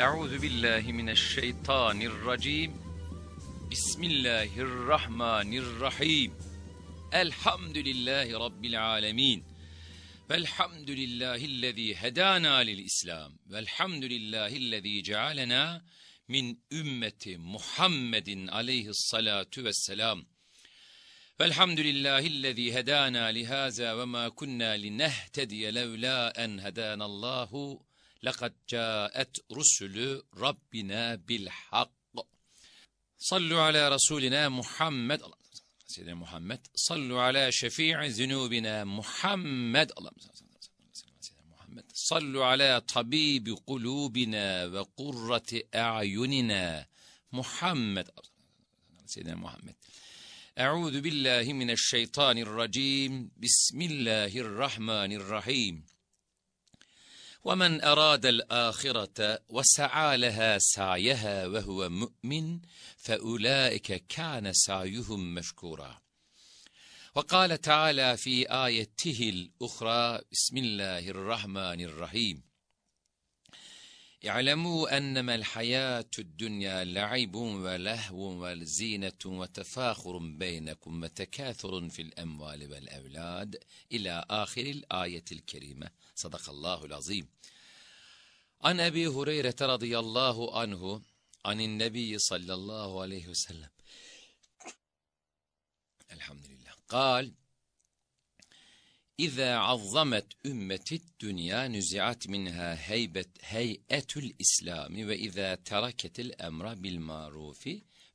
Euzu billahi mineşşeytanirracim. Bismillahirrahmanirrahim. Elhamdülillahi rabbil alamin. Velhamdülillahillezî hedâna lil İslam. Velhamdülillahillezî cealena min ümmeti Muhammedin aleyhissalatu vesselam. Velhamdülillahillezî hedâna lihâzâ ve mâ kunnâ linehtediye levlâ en hedânallâhu لقد جاءت رسل ربنا بالحق. صلوا على رسولنا محمد. سيدنا محمد. صلوا على شفيع ذنوبنا محمد. اللهم محمد. صلوا على طبيب قلوبنا وقرة أعيننا محمد. سيدنا محمد. أعوذ بالله من الشيطان الرجيم. بسم الله الرحمن الرحيم. ومن أراد الآخرة وسعى لها سعيها وهو مؤمن فأولئك كان سعيهم مشكورا. وقال تعالى في آيته الأخرى بسم الله الرحمن الرحيم. اعلموا أنما الحياة الدنيا لعب ولهو وزينة وتفاخر بينكم وتكاثر في الأموال والأولاد. إلى آخر الآية الكريمة. صدق الله العظيم. عن أبي هريرة رضي الله عنه عن النبي صلى الله عليه وسلم. الحمد لله قال إذا عظمت أمة الدنيا نزعت منها هيبة هيئة الإسلام وإذا تركت الأمر بالمعروف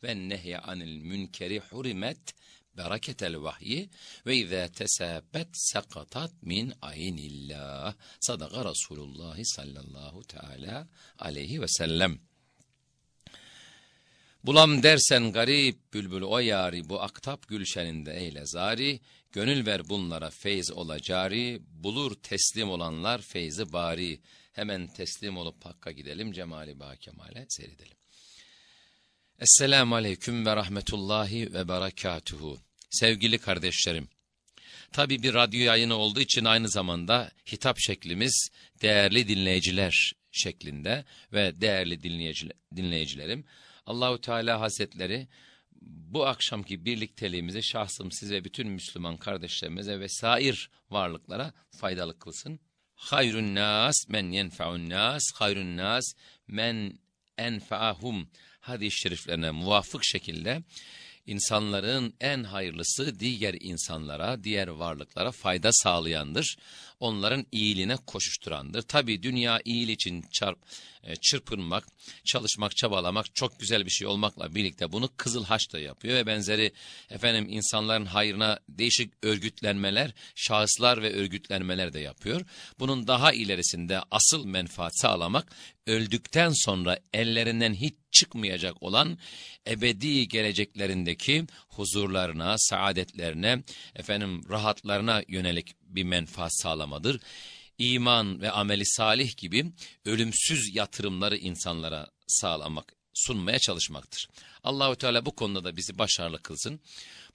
والنهي عن المنكر حرمت bereketel vahyi ve izâ tesabbet sakatat min aynillah. Sadaka Resulullah sallallahu teala aleyhi ve sellem. Bulam dersen garip bülbül o yari bu aktap gülşeninde eyle zari, gönül ver bunlara feyz ola cari, bulur teslim olanlar feyzi bari, hemen teslim olup hakka gidelim cemali ba kemale seyredelim. Esselamu aleyküm ve rahmetullahi ve berekatuhu. Sevgili kardeşlerim, tabi bir radyo yayını olduğu için aynı zamanda hitap şeklimiz değerli dinleyiciler şeklinde ve değerli dinleyicilerim, Allahu Teala Hazretleri bu akşamki birlikteliğimizi şahsım siz ve bütün Müslüman kardeşlerimize ve sair varlıklara faydalı kılsın. Hayrun nas men yenfa'un nas, hayrun nas men enfa'ahum hadis-i şeriflerine muvafık şekilde insanların en hayırlısı diğer insanlara, diğer varlıklara fayda sağlayandır. Onların iyiliğine koşuşturandır. Tabi dünya iyiliği için çarp, e, çırpınmak, çalışmak, çabalamak çok güzel bir şey olmakla birlikte bunu Kızıl Haç da yapıyor ve benzeri efendim insanların hayrına değişik örgütlenmeler, şahıslar ve örgütlenmeler de yapıyor. Bunun daha ilerisinde asıl menfaat sağlamak öldükten sonra ellerinden hiç çıkmayacak olan ebedi geleceklerindeki huzurlarına, saadetlerine, efendim rahatlarına yönelik bir menfaat sağlamadır. İman ve ameli salih gibi ölümsüz yatırımları insanlara sağlamak, sunmaya çalışmaktır. Allahu Teala bu konuda da bizi başarılı kılsın.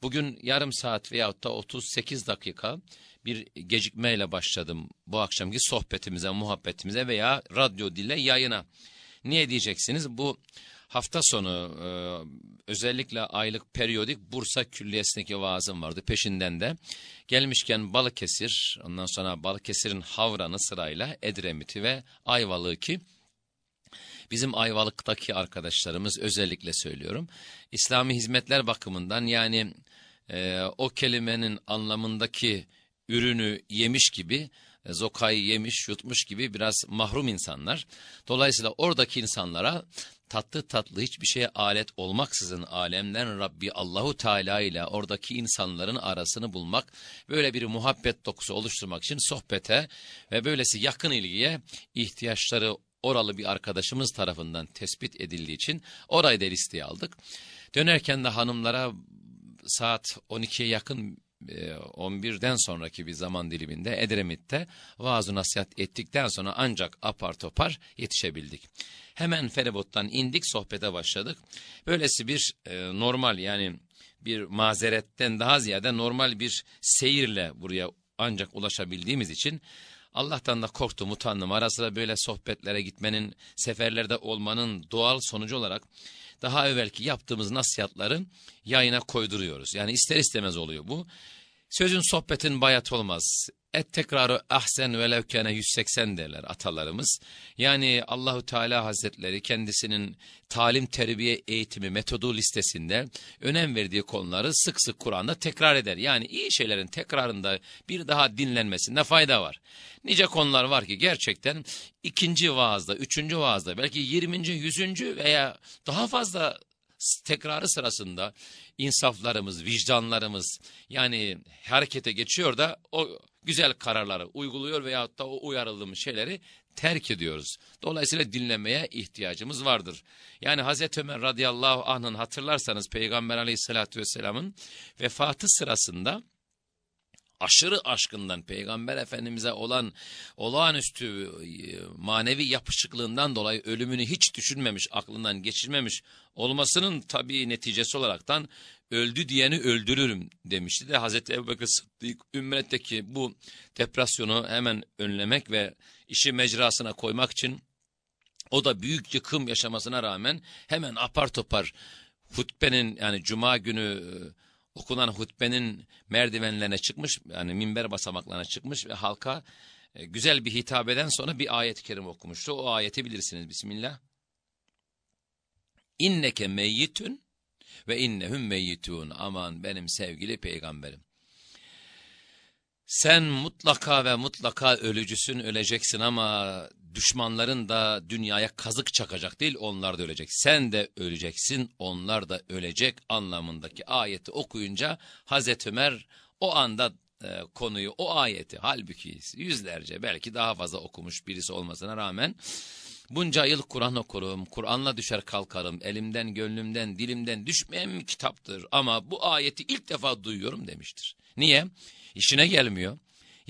Bugün yarım saat veyahut da 38 dakika bir gecikmeyle başladım bu akşamki sohbetimize, muhabbetimize veya radyo dille yayına. Niye diyeceksiniz? Bu hafta sonu e, özellikle aylık periyodik Bursa Külliyesi'ndeki vaazım vardı. Peşinden de gelmişken Balıkesir, ondan sonra Balıkesir'in Havran'ı sırayla Edremit'i ve Ayvalık'ı ki bizim Ayvalık'taki arkadaşlarımız özellikle söylüyorum. İslami hizmetler bakımından yani e, o kelimenin anlamındaki ürünü yemiş gibi zokayı yemiş yutmuş gibi biraz mahrum insanlar. Dolayısıyla oradaki insanlara tatlı tatlı hiçbir şeye alet olmaksızın alemden Rabbi Allahu Teala ile oradaki insanların arasını bulmak, böyle bir muhabbet dokusu oluşturmak için sohbete ve böylesi yakın ilgiye ihtiyaçları oralı bir arkadaşımız tarafından tespit edildiği için orayı da listeye aldık. Dönerken de hanımlara saat 12'ye yakın 11'den e, sonraki bir zaman diliminde Edremit'te vaaz nasihat ettikten sonra ancak apar topar yetişebildik. Hemen feribottan indik sohbete başladık. Böylesi bir e, normal yani bir mazeretten daha ziyade normal bir seyirle buraya ancak ulaşabildiğimiz için Allah'tan da korktum, utandım. Ara sıra böyle sohbetlere gitmenin, seferlerde olmanın doğal sonucu olarak daha evvelki yaptığımız nasihatları yayına koyduruyoruz. Yani ister istemez oluyor bu. Sözün sohbetin bayat olmaz. Et tekrarı ahsen ve levkene 180 derler atalarımız. Yani Allahu Teala Hazretleri kendisinin talim terbiye eğitimi metodu listesinde önem verdiği konuları sık sık Kur'an'da tekrar eder. Yani iyi şeylerin tekrarında bir daha dinlenmesinde fayda var. Nice konular var ki gerçekten ikinci vaazda, üçüncü vaazda belki yirminci, yüzüncü veya daha fazla tekrarı sırasında insaflarımız, vicdanlarımız yani harekete geçiyor da o güzel kararları uyguluyor veyahut da o uyarıldığımız şeyleri terk ediyoruz. Dolayısıyla dinlemeye ihtiyacımız vardır. Yani Hazreti Ömer radıyallahu anh'ın hatırlarsanız Peygamber aleyhissalatü vesselamın vefatı sırasında aşırı aşkından peygamber efendimize olan olağanüstü e, manevi yapışıklığından dolayı ölümünü hiç düşünmemiş, aklından geçirmemiş olmasının tabii neticesi olaraktan öldü diyeni öldürürüm demişti de Hazreti Ebubekir Sıddık ümmetteki bu depresyonu hemen önlemek ve işi mecrasına koymak için o da büyük yıkım yaşamasına rağmen hemen apar topar hutbenin yani cuma günü okunan hutbenin merdivenlerine çıkmış yani minber basamaklarına çıkmış ve halka e, güzel bir hitabeden sonra bir ayet-i kerim okumuştu. O ayeti bilirsiniz Bismillah. İnneke meyyitün ve innehum meyyitun. Aman benim sevgili peygamberim. Sen mutlaka ve mutlaka ölücüsün, öleceksin ama düşmanların da dünyaya kazık çakacak değil, onlar da ölecek. Sen de öleceksin, onlar da ölecek anlamındaki ayeti okuyunca Hazreti Ömer o anda e, konuyu, o ayeti halbuki yüzlerce belki daha fazla okumuş birisi olmasına rağmen bunca yıl Kur'an okurum, Kur'an'la düşer kalkarım, elimden, gönlümden, dilimden düşmeyen bir kitaptır ama bu ayeti ilk defa duyuyorum demiştir. Niye? İşine gelmiyor.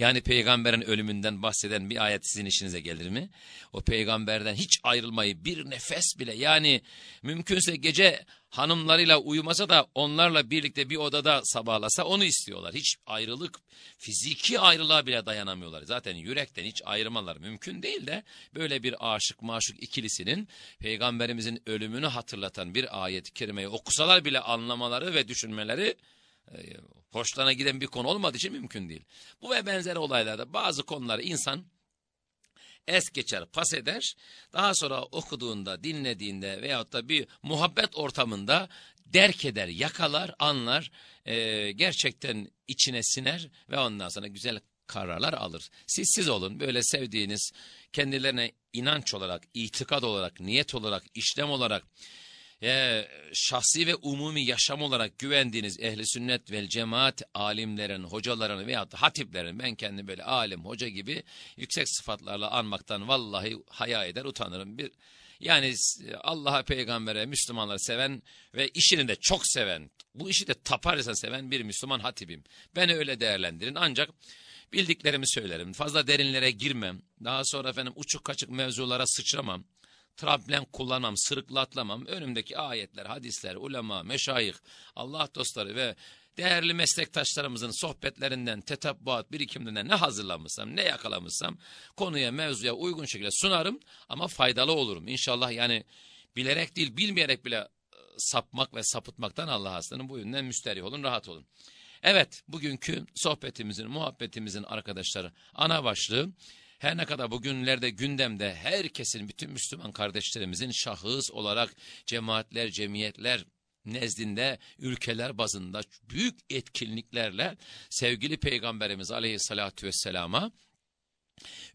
Yani peygamberin ölümünden bahseden bir ayet sizin işinize gelir mi? O peygamberden hiç ayrılmayı bir nefes bile yani mümkünse gece hanımlarıyla uyumasa da onlarla birlikte bir odada sabahlasa onu istiyorlar. Hiç ayrılık fiziki ayrılığa bile dayanamıyorlar. Zaten yürekten hiç ayırmalar mümkün değil de böyle bir aşık maşuk ikilisinin peygamberimizin ölümünü hatırlatan bir ayet-i kerimeyi okusalar bile anlamaları ve düşünmeleri hoşlarına giden bir konu olmadığı için mümkün değil. Bu ve benzeri olaylarda bazı konuları insan es geçer, pas eder. Daha sonra okuduğunda, dinlediğinde veyahut da bir muhabbet ortamında derk eder, yakalar, anlar, e, gerçekten içine siner ve ondan sonra güzel kararlar alır. Siz siz olun böyle sevdiğiniz, kendilerine inanç olarak, itikad olarak, niyet olarak, işlem olarak e, şahsi ve umumi yaşam olarak güvendiğiniz ehli sünnet vel cemaat alimlerin, hocaların veya hatiplerin ben kendi böyle alim, hoca gibi yüksek sıfatlarla anmaktan vallahi haya eder, utanırım. Bir yani Allah'a, peygambere, Müslümanları seven ve işini de çok seven, bu işi de taparsa seven bir Müslüman hatibim. Beni öyle değerlendirin ancak bildiklerimi söylerim. Fazla derinlere girmem. Daha sonra efendim uçuk kaçık mevzulara sıçramam tramplen kullanmam, sırıkla. Önümdeki ayetler, hadisler, ulema, meşayih, Allah dostları ve değerli meslektaşlarımızın sohbetlerinden, tetebbuat birikiminden ne hazırlamışsam, ne yakalamışsam konuya, mevzuya uygun şekilde sunarım ama faydalı olurum. İnşallah yani bilerek değil, bilmeyerek bile e, sapmak ve sapıtmaktan Allah hastanın bu yönden müsterih olun, rahat olun. Evet, bugünkü sohbetimizin, muhabbetimizin arkadaşları ana başlığı her ne kadar bugünlerde gündemde herkesin, bütün Müslüman kardeşlerimizin şahıs olarak cemaatler, cemiyetler nezdinde, ülkeler bazında büyük etkinliklerle sevgili Peygamberimiz aleyhissalatü vesselama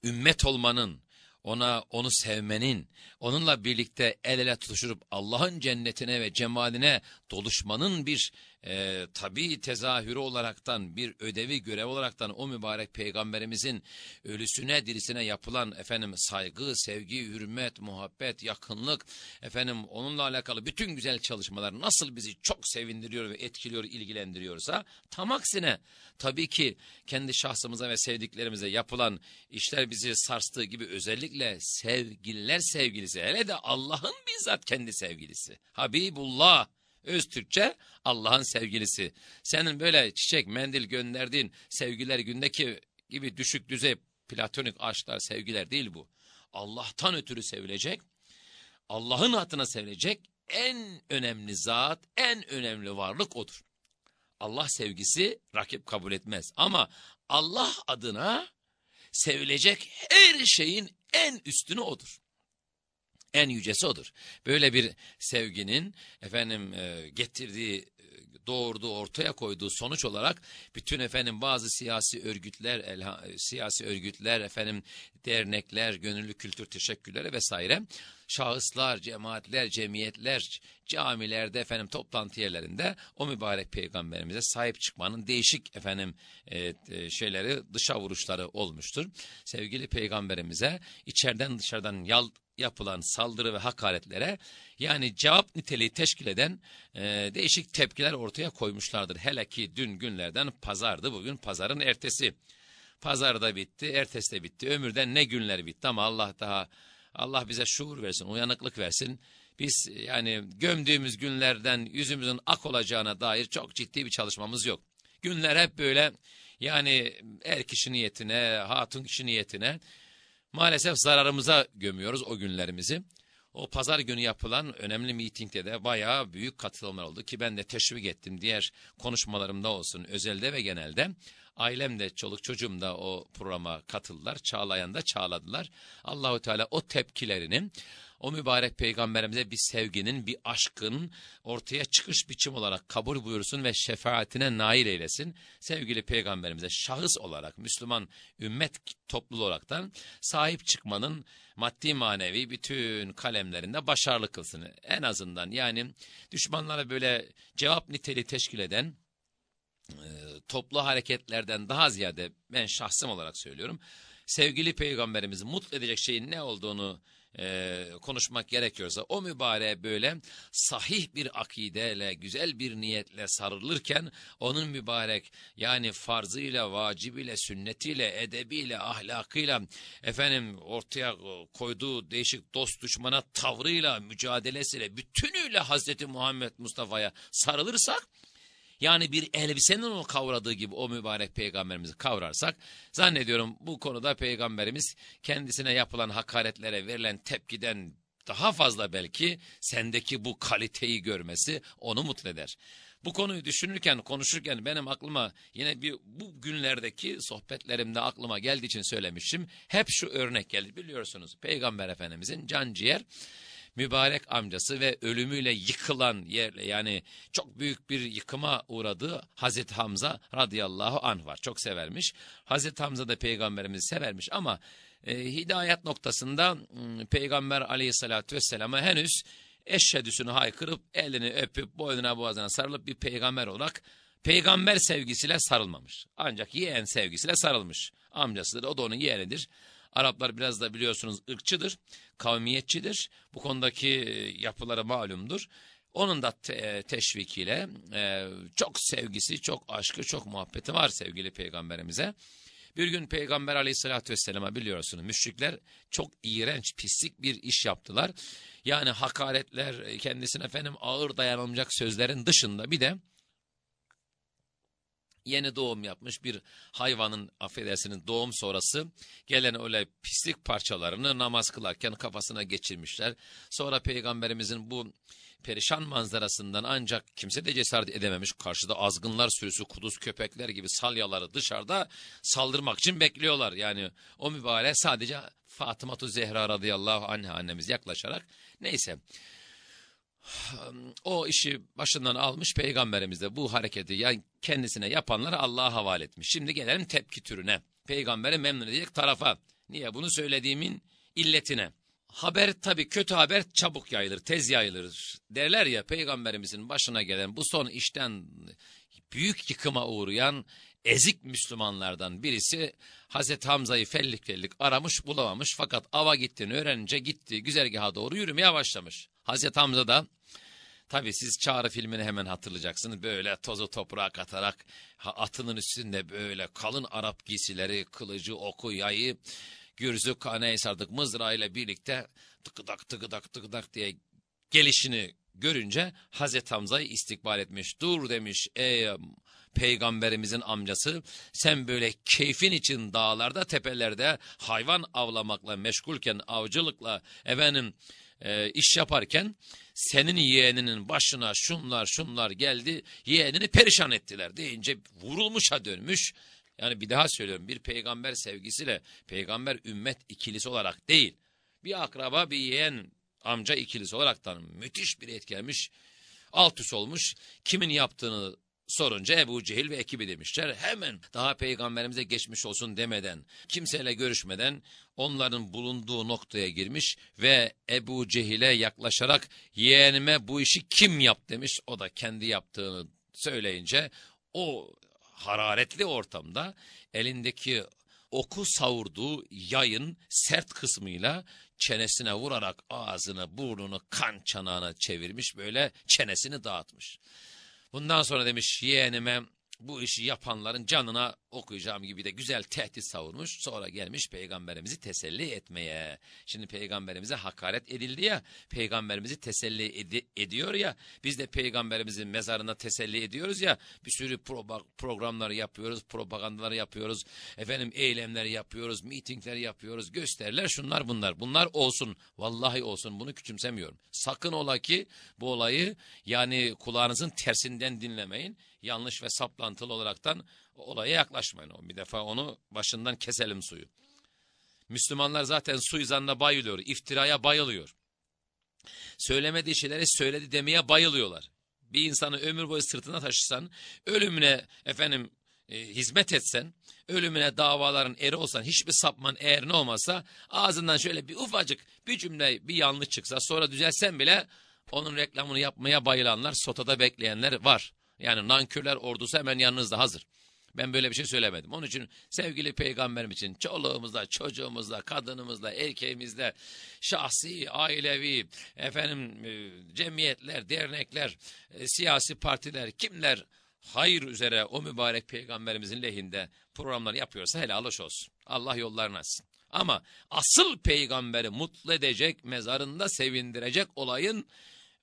ümmet olmanın, ona onu sevmenin, onunla birlikte el ele tutuşup Allah'ın cennetine ve cemaline doluşmanın bir e, tabi tezahürü olaraktan bir ödevi görev olaraktan o mübarek peygamberimizin ölüsüne dirisine yapılan efendim saygı, sevgi, hürmet, muhabbet, yakınlık efendim onunla alakalı bütün güzel çalışmalar nasıl bizi çok sevindiriyor ve etkiliyor, ilgilendiriyorsa tam aksine tabii ki kendi şahsımıza ve sevdiklerimize yapılan işler bizi sarstığı gibi özellikle sevgililer sevgilisi hele de Allah'ın bizzat kendi sevgilisi Habibullah Öz Türkçe Allah'ın sevgilisi. Senin böyle çiçek, mendil gönderdiğin sevgiler gündeki gibi düşük düzey platonik aşklar, sevgiler değil bu. Allah'tan ötürü sevilecek, Allah'ın hatına sevilecek en önemli zat, en önemli varlık odur. Allah sevgisi rakip kabul etmez. Ama Allah adına sevilecek her şeyin en üstünü odur. En yücesi odur. Böyle bir sevginin efendim e, getirdiği e, doğurduğu ortaya koyduğu sonuç olarak bütün efendim bazı siyasi örgütler elha, siyasi örgütler efendim dernekler gönüllü kültür teşekkürleri vesaire şahıslar cemaatler cemiyetler camilerde efendim toplantı yerlerinde o mübarek peygamberimize sahip çıkmanın değişik efendim e, e, şeyleri dışa vuruşları olmuştur. Sevgili peygamberimize içeriden dışarıdan yal, yapılan saldırı ve hakaretlere yani cevap niteliği teşkil eden e, değişik tepkiler ortaya koymuşlardır. Hele ki dün günlerden pazardı bugün pazarın ertesi. Pazarda bitti, ertesi de bitti. Ömürden ne günler bitti ama Allah daha Allah bize şuur versin, uyanıklık versin. Biz yani gömdüğümüz günlerden yüzümüzün ak olacağına dair çok ciddi bir çalışmamız yok. Günler hep böyle yani er kişi niyetine, hatun kişi niyetine maalesef zararımıza gömüyoruz o günlerimizi. O pazar günü yapılan önemli mitingde de bayağı büyük katılımlar oldu ki ben de teşvik ettim. Diğer konuşmalarımda olsun özelde ve genelde. Ailem de çoluk çocuğum da o programa katıldılar. Çağlayan da çağladılar. Allahu Teala o tepkilerini o mübarek peygamberimize bir sevginin, bir aşkın ortaya çıkış biçim olarak kabul buyursun ve şefaatine nail eylesin. Sevgili peygamberimize şahıs olarak, Müslüman ümmet topluluğu olaraktan sahip çıkmanın maddi manevi bütün kalemlerinde başarılı kılsın. En azından yani düşmanlara böyle cevap niteliği teşkil eden e, toplu hareketlerden daha ziyade ben şahsım olarak söylüyorum. Sevgili peygamberimizi mutlu edecek şeyin ne olduğunu e, konuşmak gerekiyorsa o mübareğe böyle sahih bir akideyle güzel bir niyetle sarılırken onun mübarek yani farzıyla vacibiyle sünnetiyle edebiyle ahlakıyla efendim ortaya koyduğu değişik dost düşmana tavrıyla mücadelesiyle bütünüyle Hazreti Muhammed Mustafa'ya sarılırsak yani bir elbisenin onu kavradığı gibi o mübarek peygamberimizi kavrarsak zannediyorum bu konuda peygamberimiz kendisine yapılan hakaretlere verilen tepkiden daha fazla belki sendeki bu kaliteyi görmesi onu mutlu eder. Bu konuyu düşünürken, konuşurken benim aklıma yine bir bu günlerdeki sohbetlerimde aklıma geldiği için söylemişim. Hep şu örnek geldi biliyorsunuz. Peygamber Efendimizin can ciğer mübarek amcası ve ölümüyle yıkılan yerle yani çok büyük bir yıkıma uğradığı Hazreti Hamza radıyallahu anh var. Çok severmiş. Hazreti Hamza da peygamberimizi severmiş ama e, hidayet noktasında e, peygamber aleyhissalatü vesselama henüz eşhedüsünü haykırıp elini öpüp boynuna boğazına sarılıp bir peygamber olarak peygamber sevgisiyle sarılmamış. Ancak yeğen sevgisiyle sarılmış. Amcasıdır o da onun yeğenidir. Araplar biraz da biliyorsunuz ırkçıdır, kavmiyetçidir. Bu konudaki e, yapıları malumdur. Onun da te e, teşvikiyle e, çok sevgisi, çok aşkı, çok muhabbeti var sevgili peygamberimize. Bir gün peygamber aleyhissalatü vesselama biliyorsunuz müşrikler çok iğrenç, pislik bir iş yaptılar. Yani hakaretler, kendisine efendim ağır dayanılmayacak sözlerin dışında bir de yeni doğum yapmış bir hayvanın affedersiniz doğum sonrası gelen öyle pislik parçalarını namaz kılarken kafasına geçirmişler. Sonra peygamberimizin bu perişan manzarasından ancak kimse de cesaret edememiş. Karşıda azgınlar sürüsü kuduz köpekler gibi salyaları dışarıda saldırmak için bekliyorlar. Yani o mübarek sadece Fatıma Zehra radıyallahu anha annemiz yaklaşarak neyse o işi başından almış peygamberimiz de bu hareketi yani kendisine yapanları Allah'a havale etmiş. Şimdi gelelim tepki türüne. Peygamberi memnun edecek tarafa. Niye bunu söylediğimin illetine. Haber tabi kötü haber çabuk yayılır, tez yayılır. Derler ya peygamberimizin başına gelen bu son işten büyük yıkıma uğrayan ezik Müslümanlardan birisi Hazreti Hamza'yı fellik fellik aramış bulamamış fakat ava gittiğini öğrenince gitti güzergaha doğru yürümeye başlamış. Hazreti Hamza da tabi siz Çağrı filmini hemen hatırlayacaksınız böyle tozu toprağa katarak atının üstünde böyle kalın Arap giysileri kılıcı oku yayı gürzü kaneye sardık mızrağıyla birlikte tıkıdak tıkıdak tıkıdak diye gelişini görünce Hazreti Hamza'yı istikbal etmiş. Dur demiş ey peygamberimizin amcası. Sen böyle keyfin için dağlarda tepelerde hayvan avlamakla meşgulken avcılıkla efendim e, iş yaparken senin yeğeninin başına şunlar şunlar geldi yeğenini perişan ettiler deyince vurulmuşa dönmüş. Yani bir daha söylüyorum bir peygamber sevgisiyle peygamber ümmet ikilisi olarak değil bir akraba bir yeğen amca ikilisi olaraktan müthiş bir etkilenmiş alt üst olmuş. Kimin yaptığını sorunca Ebu Cehil ve ekibi demişler. Hemen daha peygamberimize geçmiş olsun demeden, kimseyle görüşmeden onların bulunduğu noktaya girmiş ve Ebu Cehil'e yaklaşarak yeğenime bu işi kim yap demiş. O da kendi yaptığını söyleyince o hararetli ortamda elindeki oku savurduğu yayın sert kısmıyla çenesine vurarak ağzını burnunu kan çanağına çevirmiş böyle çenesini dağıtmış. Bundan sonra demiş yeğenime bu işi yapanların canına okuyacağım gibi de güzel tehdit savurmuş. Sonra gelmiş peygamberimizi teselli etmeye. Şimdi peygamberimize hakaret edildi ya, peygamberimizi teselli edi ediyor ya, biz de peygamberimizin mezarına teselli ediyoruz ya, bir sürü pro programlar yapıyoruz, propagandalar yapıyoruz, efendim eylemler yapıyoruz, mitingler yapıyoruz, gösteriler şunlar bunlar. Bunlar olsun, vallahi olsun bunu küçümsemiyorum. Sakın ola ki bu olayı yani kulağınızın tersinden dinlemeyin yanlış ve saplantılı olaraktan olaya yaklaşmayın. Bir defa onu başından keselim suyu. Müslümanlar zaten suizanla bayılıyor, iftiraya bayılıyor. Söylemediği şeyleri söyledi demeye bayılıyorlar. Bir insanı ömür boyu sırtına taşısan, ölümüne efendim e, hizmet etsen, ölümüne davaların eri olsan, hiçbir sapman eğer ne olmasa, ağzından şöyle bir ufacık bir cümle, bir yanlış çıksa, sonra düzelsen bile onun reklamını yapmaya bayılanlar, sotada bekleyenler var. Yani nankörler ordusu hemen yanınızda hazır. Ben böyle bir şey söylemedim. Onun için sevgili peygamberim için çoluğumuzla, çocuğumuzla, kadınımızla, erkeğimizle, şahsi, ailevi, efendim e, cemiyetler, dernekler, e, siyasi partiler, kimler hayır üzere o mübarek peygamberimizin lehinde programlar yapıyorsa helal hoş olsun. Allah yollarını açsın. Ama asıl peygamberi mutlu edecek, mezarında sevindirecek olayın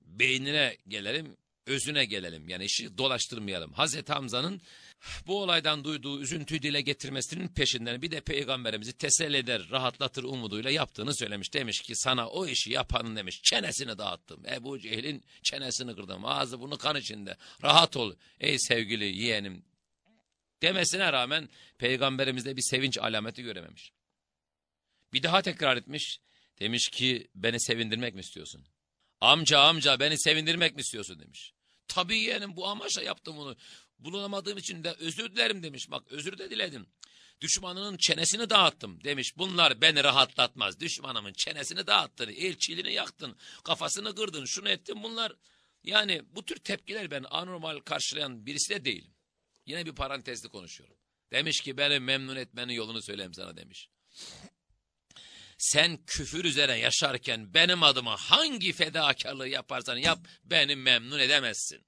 beynine gelelim, özüne gelelim. Yani işi dolaştırmayalım. Hazreti Hamza'nın bu olaydan duyduğu üzüntüyü dile getirmesinin peşinden bir de peygamberimizi teselli eder, rahatlatır umuduyla yaptığını söylemiş. Demiş ki sana o işi yapanın demiş çenesini dağıttım. Ebu Cehil'in çenesini kırdım. Ağzı bunu kan içinde. Rahat ol ey sevgili yeğenim demesine rağmen peygamberimizde bir sevinç alameti görememiş. Bir daha tekrar etmiş. Demiş ki beni sevindirmek mi istiyorsun? Amca amca beni sevindirmek mi istiyorsun demiş. Tabii yeğenim bu amaçla yaptım bunu. Bulunamadığım için de özür dilerim demiş. Bak özür de diledim. Düşmanının çenesini dağıttım demiş. Bunlar beni rahatlatmaz. Düşmanımın çenesini dağıttın, elçiliğini yaktın, kafasını kırdın, şunu ettin bunlar. Yani bu tür tepkiler ben anormal karşılayan birisi de değilim. Yine bir parantezli konuşuyorum. Demiş ki beni memnun etmenin yolunu söyleyeyim sana demiş sen küfür üzere yaşarken benim adıma hangi fedakarlığı yaparsan yap beni memnun edemezsin.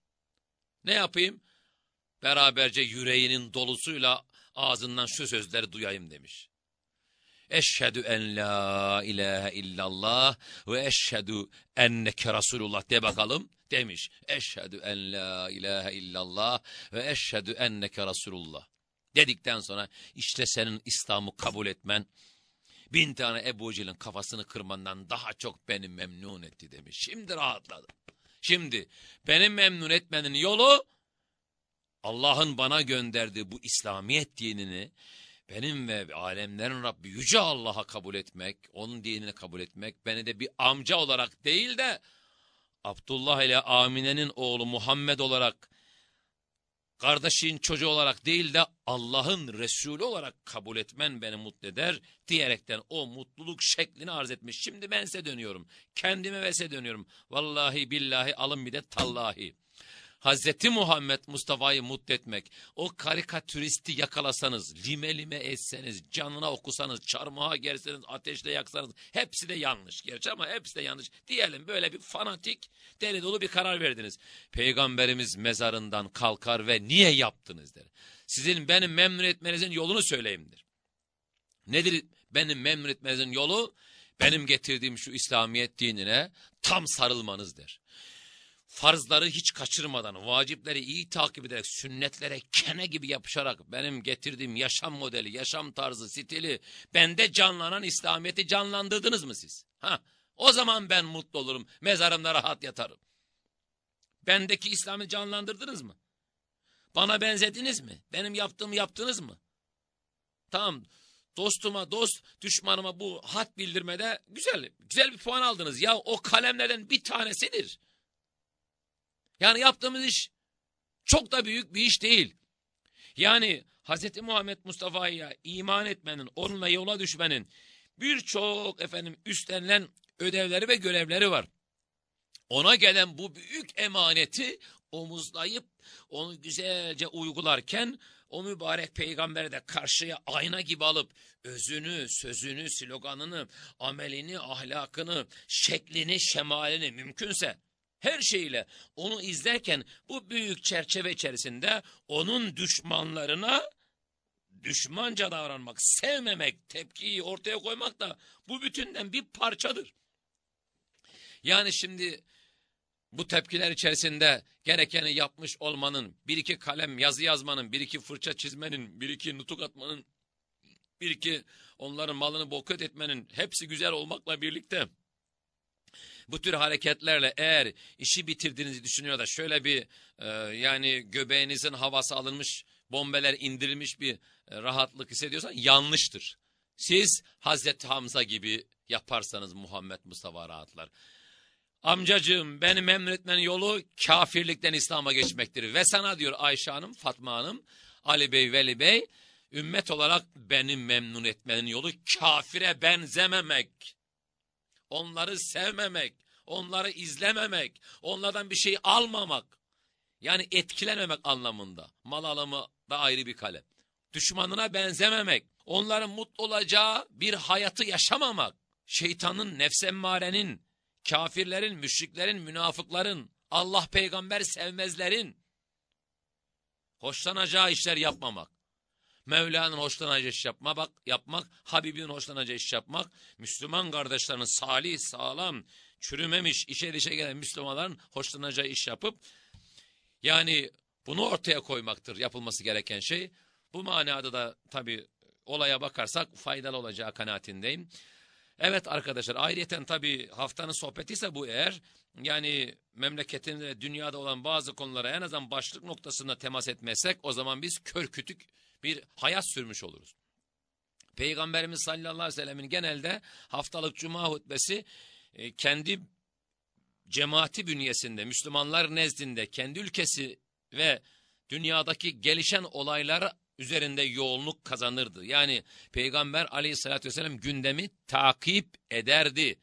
Ne yapayım? Beraberce yüreğinin dolusuyla ağzından şu sözleri duyayım demiş. Eşhedü en la ilahe illallah ve eşhedü enneke Resulullah de bakalım demiş. Eşhedü en la ilahe illallah ve eşhedü enneke Resulullah. Dedikten sonra işte senin İslam'ı kabul etmen, bin tane Ebu Cehil'in kafasını kırmandan daha çok beni memnun etti demiş. Şimdi rahatladım. Şimdi beni memnun etmenin yolu Allah'ın bana gönderdiği bu İslamiyet dinini benim ve alemlerin Rabbi Yüce Allah'a kabul etmek, onun dinini kabul etmek, beni de bir amca olarak değil de Abdullah ile Amine'nin oğlu Muhammed olarak kardeşin çocuğu olarak değil de Allah'ın Resulü olarak kabul etmen beni mutlu eder diyerekten o mutluluk şeklini arz etmiş. Şimdi ben size dönüyorum. Kendime ve size dönüyorum. Vallahi billahi alın bir de tallahi. Hazreti Muhammed Mustafa'yı mutlu etmek, o karikatüristi yakalasanız, lime lime etseniz, canına okusanız, çarmıha gerseniz, ateşle yaksanız, hepsi de yanlış. Gerçi ama hepsi de yanlış. Diyelim böyle bir fanatik, deli dolu bir karar verdiniz. Peygamberimiz mezarından kalkar ve niye yaptınız der. Sizin benim memnun etmenizin yolunu söyleyeyimdir. Nedir benim memnun etmenizin yolu? Benim getirdiğim şu İslamiyet dinine tam sarılmanızdır farzları hiç kaçırmadan, vacipleri iyi takip ederek, sünnetlere kene gibi yapışarak benim getirdiğim yaşam modeli, yaşam tarzı, stili, bende canlanan İslamiyet'i canlandırdınız mı siz? Ha, o zaman ben mutlu olurum, mezarımda rahat yatarım. Bendeki İslam'ı canlandırdınız mı? Bana benzediniz mi? Benim yaptığımı yaptınız mı? Tamam, dostuma dost, düşmanıma bu hat bildirmede güzel, güzel bir puan aldınız. Ya o kalemlerden bir tanesidir. Yani yaptığımız iş çok da büyük bir iş değil. Yani Hz. Muhammed Mustafa'ya iman etmenin, onunla yola düşmenin birçok efendim üstlenilen ödevleri ve görevleri var. Ona gelen bu büyük emaneti omuzlayıp onu güzelce uygularken o mübarek peygamberi de karşıya ayna gibi alıp özünü, sözünü, sloganını, amelini, ahlakını, şeklini, şemalini mümkünse her şeyle onu izlerken bu büyük çerçeve içerisinde onun düşmanlarına düşmanca davranmak, sevmemek, tepkiyi ortaya koymak da bu bütünden bir parçadır. Yani şimdi bu tepkiler içerisinde gerekeni yapmış olmanın, bir iki kalem yazı yazmanın, bir iki fırça çizmenin, bir iki nutuk atmanın, bir iki onların malını boket etmenin hepsi güzel olmakla birlikte bu tür hareketlerle eğer işi bitirdiğinizi düşünüyor da şöyle bir e, yani göbeğinizin havası alınmış, bombeler indirilmiş bir e, rahatlık hissediyorsan yanlıştır. Siz Hazreti Hamza gibi yaparsanız Muhammed Mustafa rahatlar. Amcacığım beni memnun etmenin yolu kafirlikten İslam'a geçmektir. Ve sana diyor Ayşe Hanım, Fatma Hanım, Ali Bey, Veli Bey, ümmet olarak beni memnun etmenin yolu kafire benzememek. Onları sevmemek, onları izlememek, onlardan bir şey almamak. Yani etkilenmemek anlamında. Mal alımı da ayrı bir kalem. Düşmanına benzememek, onların mutlu olacağı bir hayatı yaşamamak. Şeytanın, nefsemmarenin, kafirlerin, müşriklerin, münafıkların, Allah peygamber sevmezlerin hoşlanacağı işler yapmamak. Mevla'nın hoşlanacağı iş yapma, bak, yapmak, Habib'in hoşlanacağı iş yapmak, Müslüman kardeşlerinin salih, sağlam, çürümemiş, işe dişe gelen Müslümanların hoşlanacağı iş yapıp, yani bunu ortaya koymaktır yapılması gereken şey. Bu manada da tabii olaya bakarsak faydalı olacağı kanaatindeyim. Evet arkadaşlar ayrıyeten tabii haftanın sohbeti ise bu eğer yani memleketin ve dünyada olan bazı konulara en azından başlık noktasında temas etmezsek o zaman biz kör kütük bir hayat sürmüş oluruz. Peygamberimiz sallallahu aleyhi ve sellemin genelde haftalık cuma hutbesi e, kendi cemaati bünyesinde, Müslümanlar nezdinde, kendi ülkesi ve dünyadaki gelişen olaylar üzerinde yoğunluk kazanırdı. Yani Peygamber aleyhissalatü vesselam gündemi takip ederdi.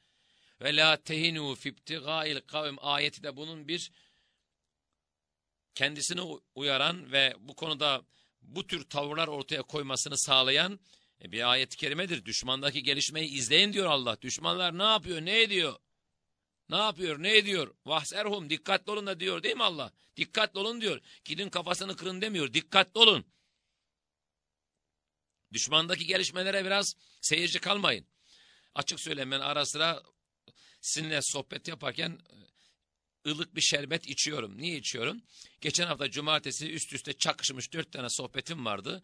Ve la tehinu fibtigail kavim ayeti de bunun bir kendisini uyaran ve bu konuda bu tür tavırlar ortaya koymasını sağlayan e, bir ayet-i kerimedir. Düşmandaki gelişmeyi izleyin diyor Allah. Düşmanlar ne yapıyor, ne ediyor? Ne yapıyor, ne ediyor? Vahserhum, dikkatli olun da diyor değil mi Allah? Dikkatli olun diyor. Gidin kafasını kırın demiyor, dikkatli olun. Düşmandaki gelişmelere biraz seyirci kalmayın. Açık söyleyeyim ben ara sıra sizinle sohbet yaparken ılık bir şerbet içiyorum. Niye içiyorum? Geçen hafta cumartesi üst üste çakışmış dört tane sohbetim vardı.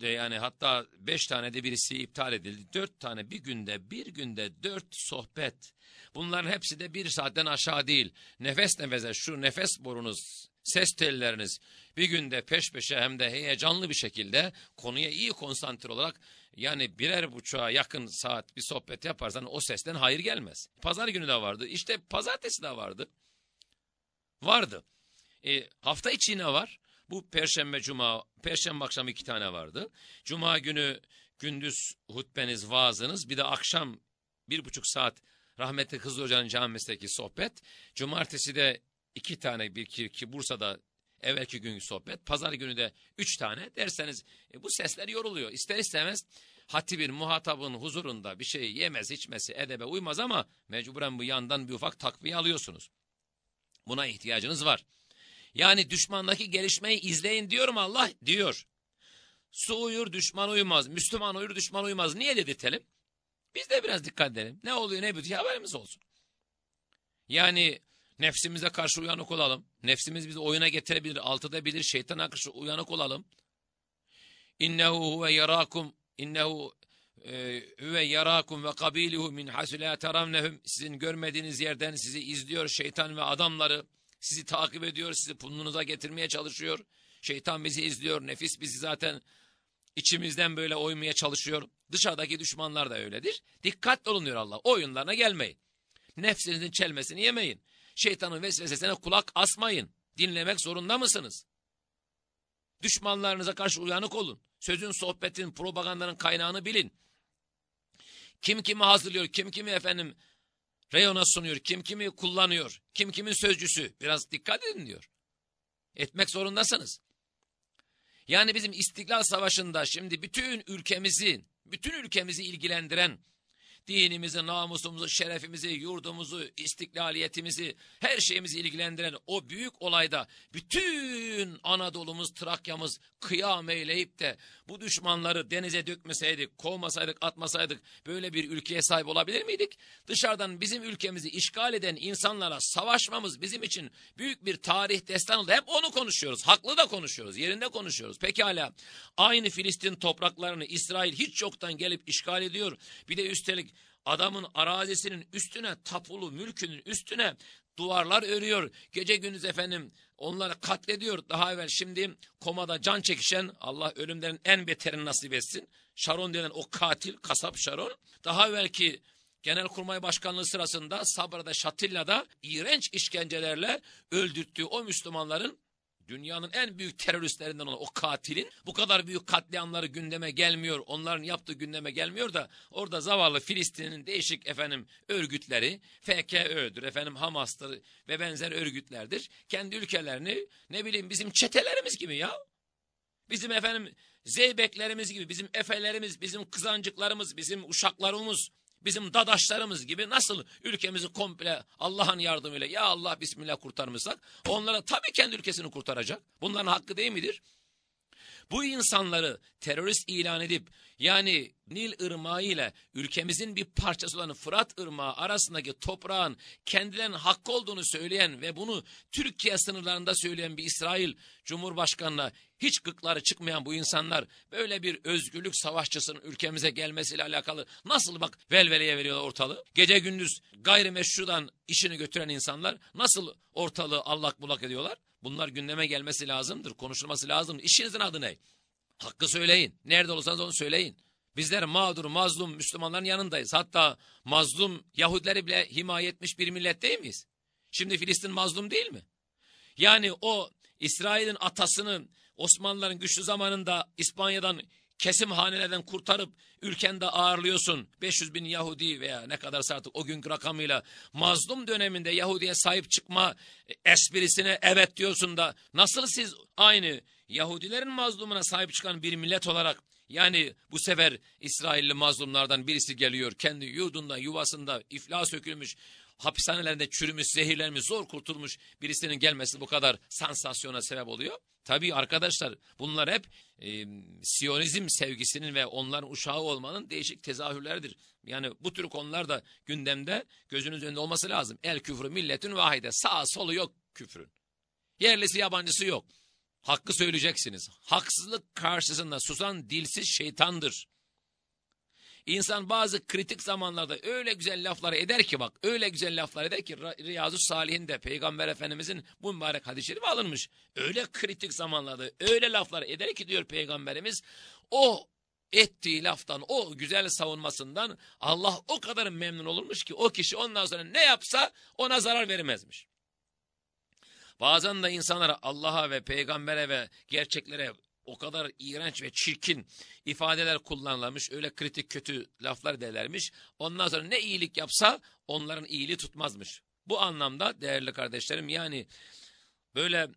Yani hatta beş tane de birisi iptal edildi. Dört tane bir günde bir günde dört sohbet. Bunların hepsi de bir saatten aşağı değil. Nefes nefese şu nefes borunuz, ses telleriniz bir günde peş peşe hem de heyecanlı bir şekilde konuya iyi konsantre olarak yani birer buçuğa yakın saat bir sohbet yaparsan o sesten hayır gelmez. Pazar günü de vardı. İşte pazartesi de vardı. Vardı. E, hafta içi ne var? Bu perşembe, cuma, perşembe akşam iki tane vardı. Cuma günü gündüz hutbeniz, vaazınız, bir de akşam bir buçuk saat rahmetli Hızlı Hoca'nın camisindeki sohbet. Cumartesi de iki tane bir ki, Bursa'da evvelki günkü sohbet. Pazar günü de üç tane derseniz e, bu sesler yoruluyor. İster istemez hatibin, muhatabın huzurunda bir şey yemez, içmesi, edebe uymaz ama mecburen bu yandan bir ufak takviye alıyorsunuz. Buna ihtiyacınız var. Yani düşmandaki gelişmeyi izleyin diyorum Allah diyor. Su uyur düşman uyumaz. Müslüman uyur düşman uyumaz. Niye dedirtelim? Biz de biraz dikkat edelim. Ne oluyor ne bitiyor haberimiz olsun. Yani Nefsimize karşı uyanık olalım. Nefsimiz bizi oyuna getirebilir, alt edebilir. Şeytana karşı uyanık olalım. İnnehu huve yarakum innehu e, huve yarakum ve kabiluhu min hasula teramnehum. Sizin görmediğiniz yerden sizi izliyor şeytan ve adamları. Sizi takip ediyor sizi pulunuza getirmeye çalışıyor. Şeytan bizi izliyor nefis bizi zaten içimizden böyle oymaya çalışıyor. Dışarıdaki düşmanlar da öyledir. Dikkatli olun diyor Allah oyunlarına gelmeyin. Nefsinizin çelmesini yemeyin. Şeytanın vesvesesine kulak asmayın. Dinlemek zorunda mısınız? Düşmanlarınıza karşı uyanık olun. Sözün, sohbetin, propagandanın kaynağını bilin. Kim kimi hazırlıyor, kim kimi efendim reyona sunuyor, kim kimi kullanıyor, kim kimin sözcüsü. Biraz dikkat edin diyor. Etmek zorundasınız. Yani bizim İstiklal Savaşı'nda şimdi bütün ülkemizi, bütün ülkemizi ilgilendiren dinimizi, namusumuzu, şerefimizi, yurdumuzu, istiklaliyetimizi, her şeyimizi ilgilendiren o büyük olayda bütün Anadolu'muz, Trakya'mız kıyam eyleyip de bu düşmanları denize dökmeseydik, kovmasaydık, atmasaydık böyle bir ülkeye sahip olabilir miydik? Dışarıdan bizim ülkemizi işgal eden insanlara savaşmamız bizim için büyük bir tarih destan oldu. Hep onu konuşuyoruz. Haklı da konuşuyoruz. Yerinde konuşuyoruz. Pekala aynı Filistin topraklarını İsrail hiç yoktan gelip işgal ediyor. Bir de üstelik adamın arazisinin üstüne tapulu mülkünün üstüne duvarlar örüyor. Gece gündüz efendim onları katlediyor. Daha evvel şimdi komada can çekişen Allah ölümlerin en beterini nasip etsin. Sharon denen o katil kasap Sharon daha evvelki Genelkurmay Başkanlığı sırasında Sabra'da Şatilla'da iğrenç işkencelerle öldürttüğü o Müslümanların dünyanın en büyük teröristlerinden olan o katilin bu kadar büyük katliamları gündeme gelmiyor. Onların yaptığı gündeme gelmiyor da orada zavallı Filistin'in değişik efendim örgütleri FKÖ'dür efendim Hamas'tır ve benzer örgütlerdir. Kendi ülkelerini ne bileyim bizim çetelerimiz gibi ya. Bizim efendim zeybeklerimiz gibi, bizim efelerimiz, bizim kızancıklarımız, bizim uşaklarımız bizim dadaşlarımız gibi nasıl ülkemizi komple Allah'ın yardımıyla ya Allah bismillah kurtarmışsak onlara tabii kendi ülkesini kurtaracak. Bunların hakkı değil midir? Bu insanları terörist ilan edip yani Nil Irmağı ile ülkemizin bir parçası olan Fırat Irmağı arasındaki toprağın kendilerinin hakkı olduğunu söyleyen ve bunu Türkiye sınırlarında söyleyen bir İsrail Cumhurbaşkanı'na hiç gıkları çıkmayan bu insanlar böyle bir özgürlük savaşçısının ülkemize gelmesiyle alakalı nasıl bak velveleye veriyorlar ortalığı. Gece gündüz gayrimeşrudan işini götüren insanlar nasıl ortalığı allak bulak ediyorlar. Bunlar gündeme gelmesi lazımdır, konuşulması lazımdır. İşinizin adı ne? Hakkı söyleyin. Nerede olursanız onu söyleyin. Bizler mağdur, mazlum Müslümanların yanındayız. Hatta mazlum Yahudileri bile himaye etmiş bir millet değil miyiz? Şimdi Filistin mazlum değil mi? Yani o İsrail'in atasını Osmanlıların güçlü zamanında İspanya'dan kesim hanelerden kurtarıp ülkende ağırlıyorsun. 500 bin Yahudi veya ne kadarsa artık o günkü rakamıyla mazlum döneminde Yahudi'ye sahip çıkma esprisine evet diyorsun da nasıl siz aynı Yahudilerin mazlumuna sahip çıkan bir millet olarak yani bu sefer İsrailli mazlumlardan birisi geliyor kendi yurdunda yuvasında iflas sökülmüş hapishanelerinde çürümüş zehirlenmiş zor kurtulmuş birisinin gelmesi bu kadar sansasyona sebep oluyor. Tabii arkadaşlar bunlar hep e, Siyonizm sevgisinin ve onların uşağı olmanın değişik tezahürleridir. Yani bu tür konular da gündemde gözünüz önünde olması lazım. El küfrü milletin vahide sağ solu yok küfrün. Yerlisi yabancısı yok. Hakkı söyleyeceksiniz. Haksızlık karşısında susan dilsiz şeytandır. İnsan bazı kritik zamanlarda öyle güzel laflar eder ki bak öyle güzel laflar eder ki Riyazu Salih'in Peygamber Efendimizin bu mübarek hadis-i şerifi alınmış. Öyle kritik zamanlarda öyle laflar eder ki diyor Peygamberimiz o ettiği laftan o güzel savunmasından Allah o kadar memnun olurmuş ki o kişi ondan sonra ne yapsa ona zarar vermezmiş. Bazen de insanlara Allah'a ve peygambere ve gerçeklere o kadar iğrenç ve çirkin ifadeler kullanılmış, öyle kritik kötü laflar derlermiş. Ondan sonra ne iyilik yapsa onların iyiliği tutmazmış. Bu anlamda değerli kardeşlerim yani böyle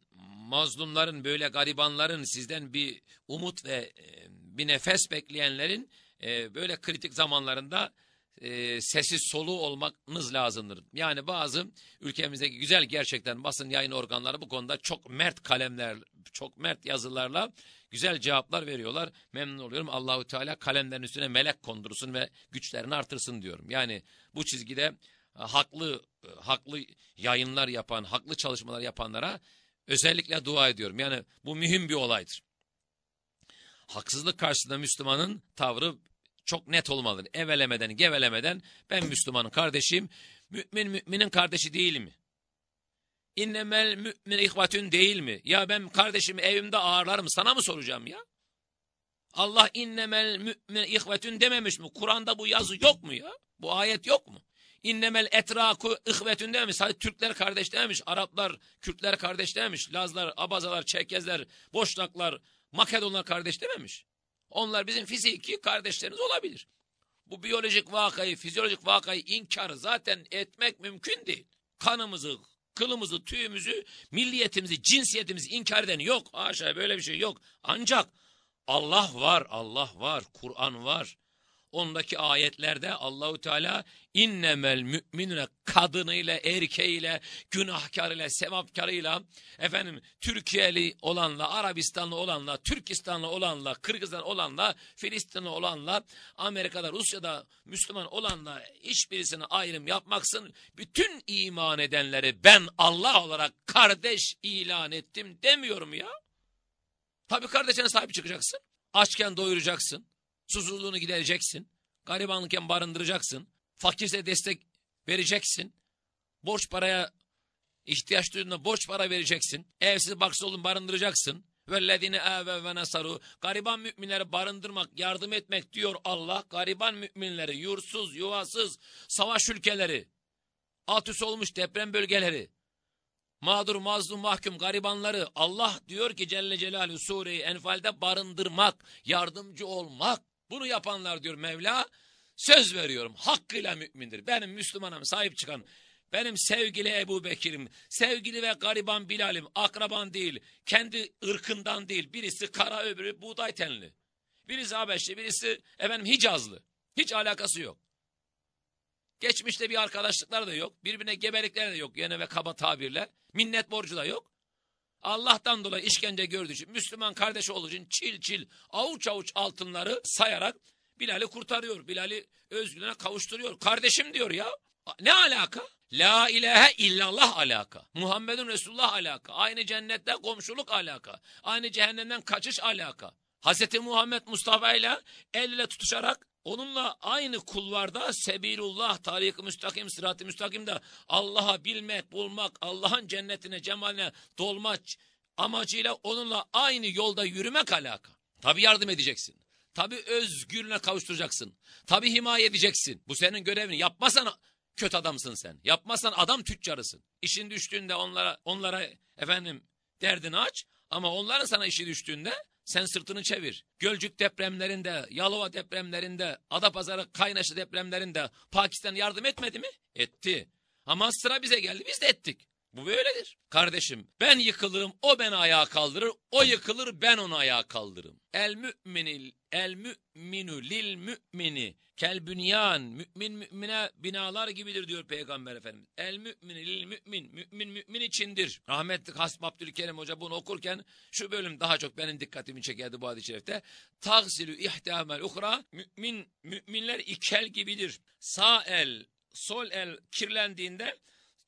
mazlumların, böyle garibanların sizden bir umut ve e, bir nefes bekleyenlerin e, böyle kritik zamanlarında e, sessiz soluğu olmanız lazımdır. Yani bazı ülkemizdeki güzel gerçekten basın yayın organları bu konuda çok mert kalemler, çok mert yazılarla güzel cevaplar veriyorlar. Memnun oluyorum. Allahu Teala kalemlerin üstüne melek kondursun ve güçlerini artırsın diyorum. Yani bu çizgide haklı e, haklı yayınlar yapan, haklı çalışmalar yapanlara özellikle dua ediyorum. Yani bu mühim bir olaydır. Haksızlık karşısında Müslümanın tavrı çok net olmalıdır. Evelemeden, gevelemeden ben Müslümanın kardeşiyim. Mümin müminin kardeşi değil mi? İnnemel mümin ihvatün değil mi? Ya ben kardeşimi evimde ağırlarım sana mı soracağım ya? Allah innemel mümin ihvetün dememiş mi? Kur'an'da bu yazı yok mu ya? Bu ayet yok mu? İnnemel etraku ihvetün dememiş. Sadece Türkler kardeş dememiş. Araplar, Kürtler kardeş dememiş. Lazlar, Abazalar, Çerkezler, Boşnaklar, Makedonlar kardeş dememiş. Onlar bizim fiziki kardeşlerimiz olabilir. Bu biyolojik vakayı, fizyolojik vakayı inkarı zaten etmek mümkün değil. Kanımızı, kılımızı, tüyümüzü, milliyetimizi, cinsiyetimizi inkar eden yok. Haşa böyle bir şey yok. Ancak Allah var, Allah var, Kur'an var. Ondaki ayetlerde Allahu Teala innemel müminine kadınıyla, erkeğiyle, günahkarıyla, sevapkarıyla, efendim Türkiye'li olanla, Arabistanlı olanla, Türkistanlı olanla, Kırgızistan olanla, Filistinli olanla, Amerika'da, Rusya'da Müslüman olanla hiçbirisine ayrım yapmaksın. Bütün iman edenleri ben Allah olarak kardeş ilan ettim demiyorum ya. Tabii kardeşine sahip çıkacaksın. Açken doyuracaksın. Susuzluğunu gidereceksin. Garibanlıkken barındıracaksın. Fakirse destek vereceksin. Borç paraya ihtiyaç duyduğunda borç para vereceksin. Evsiz baksız olun barındıracaksın. Vellezine ave ve nasaru. Gariban müminleri barındırmak, yardım etmek diyor Allah. Gariban müminleri, yursuz, yuvasız, savaş ülkeleri, alt üst olmuş deprem bölgeleri, mağdur, mazlum, mahkum, garibanları Allah diyor ki Celle Celaluhu Sure-i Enfal'de barındırmak, yardımcı olmak. Bunu yapanlar diyor Mevla, söz veriyorum hakkıyla mümindir. Benim Müslümanım sahip çıkan, benim sevgili Ebu Bekir'im, sevgili ve gariban Bilal'im, akraban değil, kendi ırkından değil, birisi kara öbürü buğday tenli. Birisi Habeşli, birisi efendim Hicazlı. Hiç alakası yok. Geçmişte bir arkadaşlıklar da yok. Birbirine gebelikler de yok. Yine ve kaba tabirler. Minnet borcu da yok. Allah'tan dolayı işkence gördüğü için, Müslüman kardeş olduğu için çil çil, avuç avuç altınları sayarak Bilal'i kurtarıyor. Bilal'i özgürlüğüne kavuşturuyor. Kardeşim diyor ya. Ne alaka? La ilahe illallah alaka. Muhammedun Resulullah alaka. Aynı cennette komşuluk alaka. Aynı cehennemden kaçış alaka. Hz. Muhammed Mustafa ile el ile tutuşarak onunla aynı kulvarda sebilullah, tarik-ı müstakim, sırat-ı müstakimde Allah'a bilmek, bulmak, Allah'ın cennetine, cemaline dolmak amacıyla onunla aynı yolda yürümek alaka. Tabi yardım edeceksin. Tabi özgürlüğüne kavuşturacaksın. Tabi himaye edeceksin. Bu senin görevini. Yapmasan kötü adamsın sen. Yapmazsan adam tüccarısın. İşin düştüğünde onlara onlara efendim derdini aç ama onların sana işi düştüğünde sen sırtını çevir. Gölcük depremlerinde, Yalova depremlerinde, Adapazarı Kaynaşı depremlerinde Pakistan yardım etmedi mi? Etti. Ama sıra bize geldi biz de ettik. Bu böyledir. Kardeşim ben yıkılırım o beni ayağa kaldırır. O yıkılır ben onu ayağa kaldırırım. El müminil el müminu lil mümini kel bünyan mümin mümine binalar gibidir diyor Peygamber Efendimiz. El mümini lil mümin mümin mümin içindir. Rahmetli Hasım Abdülkerim Hoca bunu okurken şu bölüm daha çok benim dikkatimi çekerdi bu hadis-i şerifte. Tagsilü ihtihamel uhra mümin müminler ikel gibidir. Sağ el sol el kirlendiğinde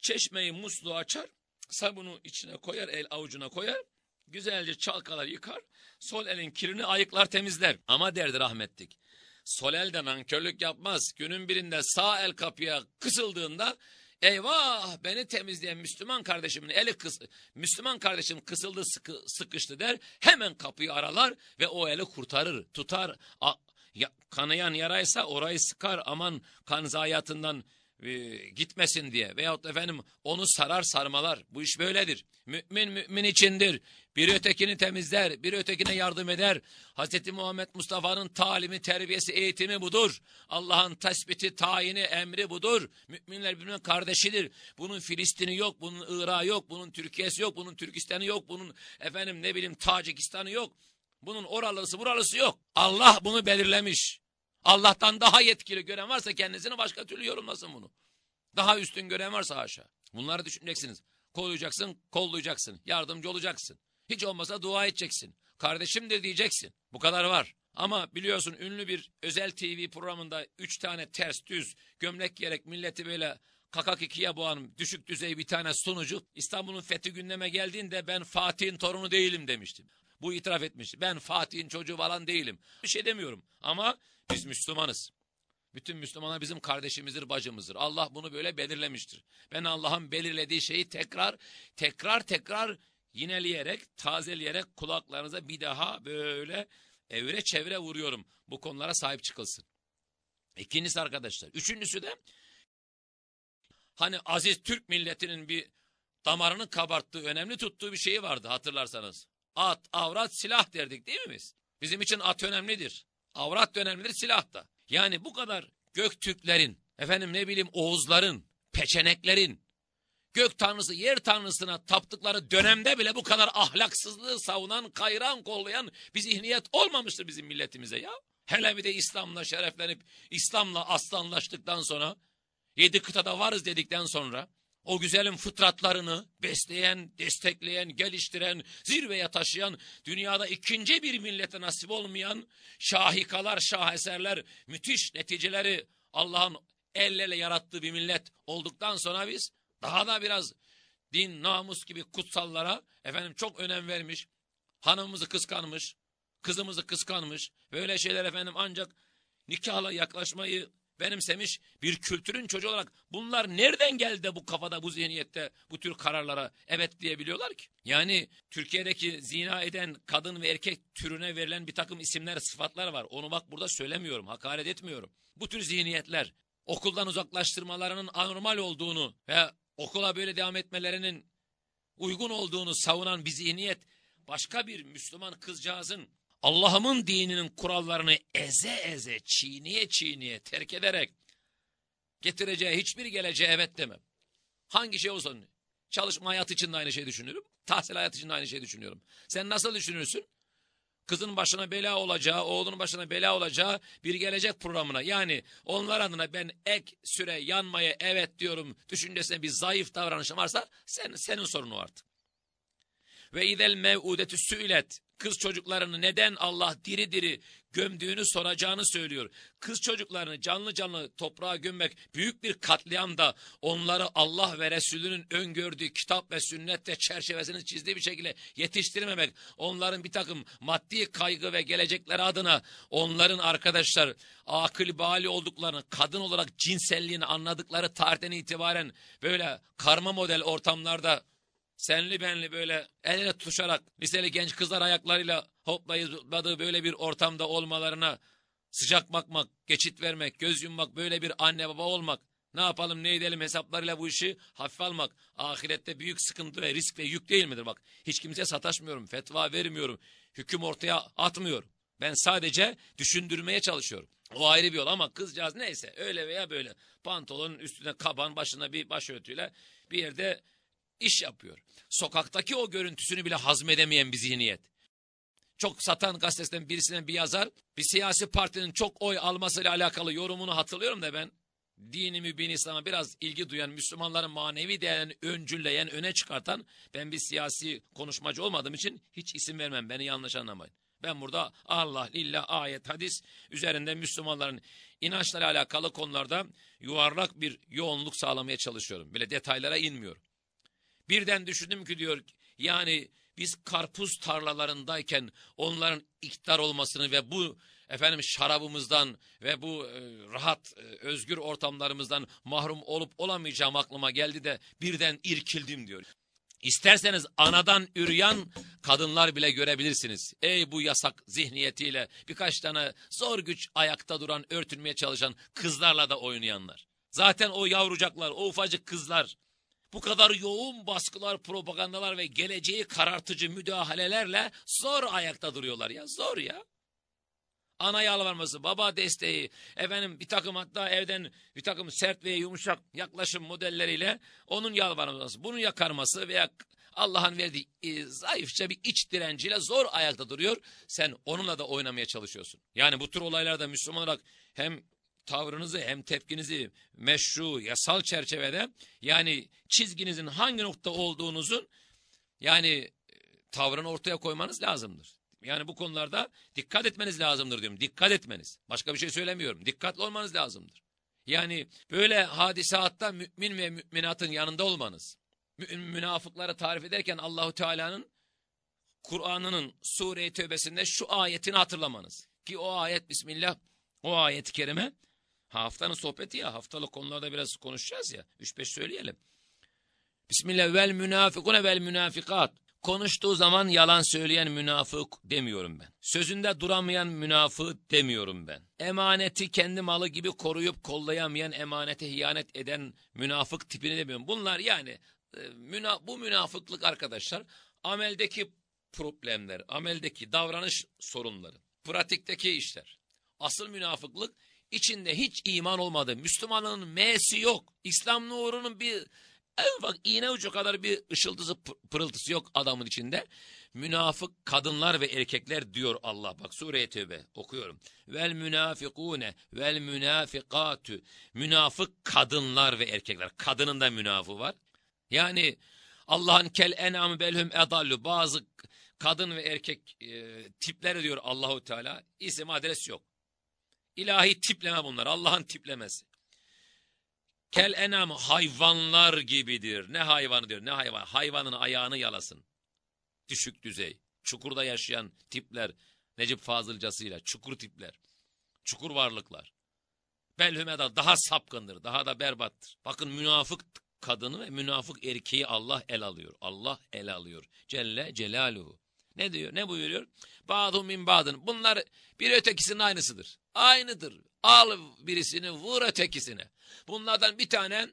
çeşmeyi musluğu açar, sabunu içine koyar, el avucuna koyar, güzelce çalkalar yıkar, sol elin kirini ayıklar temizler. Ama derdi rahmetlik, sol elde nankörlük yapmaz, günün birinde sağ el kapıya kısıldığında, eyvah beni temizleyen Müslüman kardeşimin eli kıs Müslüman kardeşim kısıldı sıkı, sıkıştı der, hemen kapıyı aralar ve o eli kurtarır, tutar, ya, kanayan yaraysa orayı sıkar, aman kan zayiatından e, gitmesin diye veyahut efendim onu sarar sarmalar. Bu iş böyledir. Mümin mümin içindir. Bir ötekini temizler, bir ötekine yardım eder. Hz. Muhammed Mustafa'nın talimi, terbiyesi, eğitimi budur. Allah'ın tespiti, tayini, emri budur. Müminler birbirinin kardeşidir. Bunun Filistin'i yok, bunun Irak'ı yok, bunun Türkiye'si yok, bunun Türkistan'ı yok, bunun efendim ne bileyim Tacikistan'ı yok. Bunun oralısı buralısı yok. Allah bunu belirlemiş. Allah'tan daha yetkili gören varsa kendisini başka türlü yorumlasın bunu. Daha üstün gören varsa haşa. Bunları düşüneceksiniz. Kollayacaksın, kollayacaksın. Yardımcı olacaksın. Hiç olmasa dua edeceksin. Kardeşimdir diyeceksin. Bu kadar var. Ama biliyorsun ünlü bir özel TV programında üç tane ters düz gömlek giyerek milleti böyle kakak ikiye boğan düşük düzey bir tane sunucu İstanbul'un fethi gündeme geldiğinde ben Fatih'in torunu değilim demiştim. Bu itiraf etmişti. Ben Fatih'in çocuğu falan değilim. Bir şey demiyorum ama biz Müslümanız. Bütün Müslümanlar bizim kardeşimizdir, bacımızdır. Allah bunu böyle belirlemiştir. Ben Allah'ın belirlediği şeyi tekrar, tekrar, tekrar yineleyerek, tazeleyerek kulaklarınıza bir daha böyle evre çevre vuruyorum. Bu konulara sahip çıkılsın. İkincisi arkadaşlar. Üçüncüsü de hani aziz Türk milletinin bir damarını kabarttığı, önemli tuttuğu bir şeyi vardı hatırlarsanız. At, avrat, silah derdik değil mi biz? Bizim için at önemlidir. Avrat önemlidir, silah da. Yani bu kadar Göktürklerin, efendim ne bileyim Oğuzların, Peçeneklerin, gök tanrısı, yer tanrısına taptıkları dönemde bile bu kadar ahlaksızlığı savunan, kayran, kollayan bir zihniyet olmamıştır bizim milletimize ya. Hele bir de İslam'la şereflenip, İslam'la aslanlaştıktan sonra, yedi kıtada varız dedikten sonra, o güzelin fıtratlarını besleyen, destekleyen, geliştiren, zirveye taşıyan, dünyada ikinci bir millete nasip olmayan şahikalar, şaheserler, müthiş neticeleri Allah'ın el yarattığı bir millet olduktan sonra biz daha da biraz din, namus gibi kutsallara efendim çok önem vermiş, hanımımızı kıskanmış, kızımızı kıskanmış, böyle şeyler efendim ancak nikahla yaklaşmayı benimsemiş bir kültürün çocuğu olarak bunlar nereden geldi de bu kafada, bu zihniyette bu tür kararlara evet diyebiliyorlar ki? Yani Türkiye'deki zina eden kadın ve erkek türüne verilen bir takım isimler, sıfatlar var. Onu bak burada söylemiyorum, hakaret etmiyorum. Bu tür zihniyetler okuldan uzaklaştırmalarının anormal olduğunu ve okula böyle devam etmelerinin uygun olduğunu savunan bir zihniyet başka bir Müslüman kızcağızın Allah'ımın dininin kurallarını eze eze, çiğniye çiğniye terk ederek getireceği hiçbir geleceğe evet demem. Hangi şey olsa çalışma hayatı için de aynı şey düşünürüm. Tahsil hayatı için de aynı şey düşünüyorum. Sen nasıl düşünürsün? Kızın başına bela olacağı, oğlunun başına bela olacağı bir gelecek programına. Yani onlar adına ben ek süre yanmaya evet diyorum düşüncesine bir zayıf davranışım varsa sen, senin sorunu artık. Ve idel mev'udetü sü'let kız çocuklarını neden Allah diri diri gömdüğünü soracağını söylüyor. Kız çocuklarını canlı canlı toprağa gömmek büyük bir katliam da onları Allah ve Resulünün öngördüğü kitap ve sünnette çerçevesini çizdiği bir şekilde yetiştirmemek, onların bir takım maddi kaygı ve gelecekleri adına onların arkadaşlar akıl bali olduklarını, kadın olarak cinselliğini anladıkları tarihten itibaren böyle karma model ortamlarda senli benli böyle el ele tutuşarak liseli genç kızlar ayaklarıyla hoplayıp zıpladığı böyle bir ortamda olmalarına sıcak bakmak, geçit vermek, göz yummak, böyle bir anne baba olmak, ne yapalım ne edelim hesaplarıyla bu işi hafif almak, ahirette büyük sıkıntı ve risk ve yük değil midir bak. Hiç kimseye sataşmıyorum, fetva vermiyorum, hüküm ortaya atmıyorum. Ben sadece düşündürmeye çalışıyorum. O ayrı bir yol ama kızcağız neyse öyle veya böyle pantolonun üstüne kaban başına bir başörtüyle bir yerde iş yapıyor. Sokaktaki o görüntüsünü bile hazmedemeyen bir zihniyet. Çok satan gazetesinden birisinden bir yazar, bir siyasi partinin çok oy almasıyla alakalı yorumunu hatırlıyorum da ben, dini mübin İslam'a biraz ilgi duyan, Müslümanların manevi değerini öncülleyen, öne çıkartan, ben bir siyasi konuşmacı olmadığım için hiç isim vermem, beni yanlış anlamayın. Ben burada Allah, lillah, ayet, hadis üzerinde Müslümanların inançları alakalı konularda yuvarlak bir yoğunluk sağlamaya çalışıyorum. Böyle detaylara inmiyorum. Birden düşündüm ki diyor yani biz karpuz tarlalarındayken onların iktidar olmasını ve bu efendim şarabımızdan ve bu e, rahat e, özgür ortamlarımızdan mahrum olup olamayacağım aklıma geldi de birden irkildim diyor. İsterseniz anadan üryan kadınlar bile görebilirsiniz. Ey bu yasak zihniyetiyle birkaç tane zor güç ayakta duran, örtünmeye çalışan kızlarla da oynayanlar. Zaten o yavrucaklar, o ufacık kızlar bu kadar yoğun baskılar, propagandalar ve geleceği karartıcı müdahalelerle zor ayakta duruyorlar ya. Zor ya. Ana yalvarması, baba desteği, efendim bir takım hatta evden bir takım sert ve yumuşak yaklaşım modelleriyle onun yalvarması, bunun yakarması veya Allah'ın verdiği e, zayıfça bir iç direnciyle zor ayakta duruyor. Sen onunla da oynamaya çalışıyorsun. Yani bu tür olaylarda Müslüman olarak hem tavrınızı hem tepkinizi meşru, yasal çerçevede yani çizginizin hangi nokta olduğunuzun yani e, tavrını ortaya koymanız lazımdır. Yani bu konularda dikkat etmeniz lazımdır diyorum. Dikkat etmeniz. Başka bir şey söylemiyorum. Dikkatli olmanız lazımdır. Yani böyle hadisatta mümin ve müminatın yanında olmanız. Münafıkları tarif ederken Allahu Teala'nın Kur'an'ının Sure-i Tövbesi'nde şu ayetini hatırlamanız. Ki o ayet Bismillah o ayet-i kerime haftanın sohbeti ya haftalık konularda biraz konuşacağız ya. 3-5 söyleyelim. Bismillah vel münafikune vel münafikat. Konuştuğu zaman yalan söyleyen münafık demiyorum ben. Sözünde duramayan münafık demiyorum ben. Emaneti kendi malı gibi koruyup kollayamayan, emanete hiyanet eden münafık tipini demiyorum. Bunlar yani e, müna, bu münafıklık arkadaşlar ameldeki problemler, ameldeki davranış sorunları, pratikteki işler. Asıl münafıklık içinde hiç iman olmadı. Müslümanın M'si yok. İslam nurunun bir en bak iğne ucu kadar bir ışıltısı pırıltısı yok adamın içinde. Münafık kadınlar ve erkekler diyor Allah. Bak Sure-i Tevbe okuyorum. Vel münafikune vel münafikatü. Münafık kadınlar ve erkekler. Kadının da münafı var. Yani Allah'ın kel enamı belhum edallu. Bazı kadın ve erkek e, tipleri diyor Allahu Teala. İsim adres yok. İlahi tipleme bunlar. Allah'ın tiplemesi. Kel enam hayvanlar gibidir. Ne hayvanı diyor ne hayvan. Hayvanın ayağını yalasın. Düşük düzey. Çukurda yaşayan tipler. Necip Fazılcasıyla çukur tipler. Çukur varlıklar. Belhümeda daha sapkındır. Daha da berbattır. Bakın münafık kadını ve münafık erkeği Allah el alıyor. Allah el alıyor. Celle Celaluhu. Ne diyor? Ne buyuruyor? Ba'dun min ba'dın. Bunlar bir ötekisinin aynısıdır. Aynıdır. Al birisini vur ötekisine. Bunlardan bir tane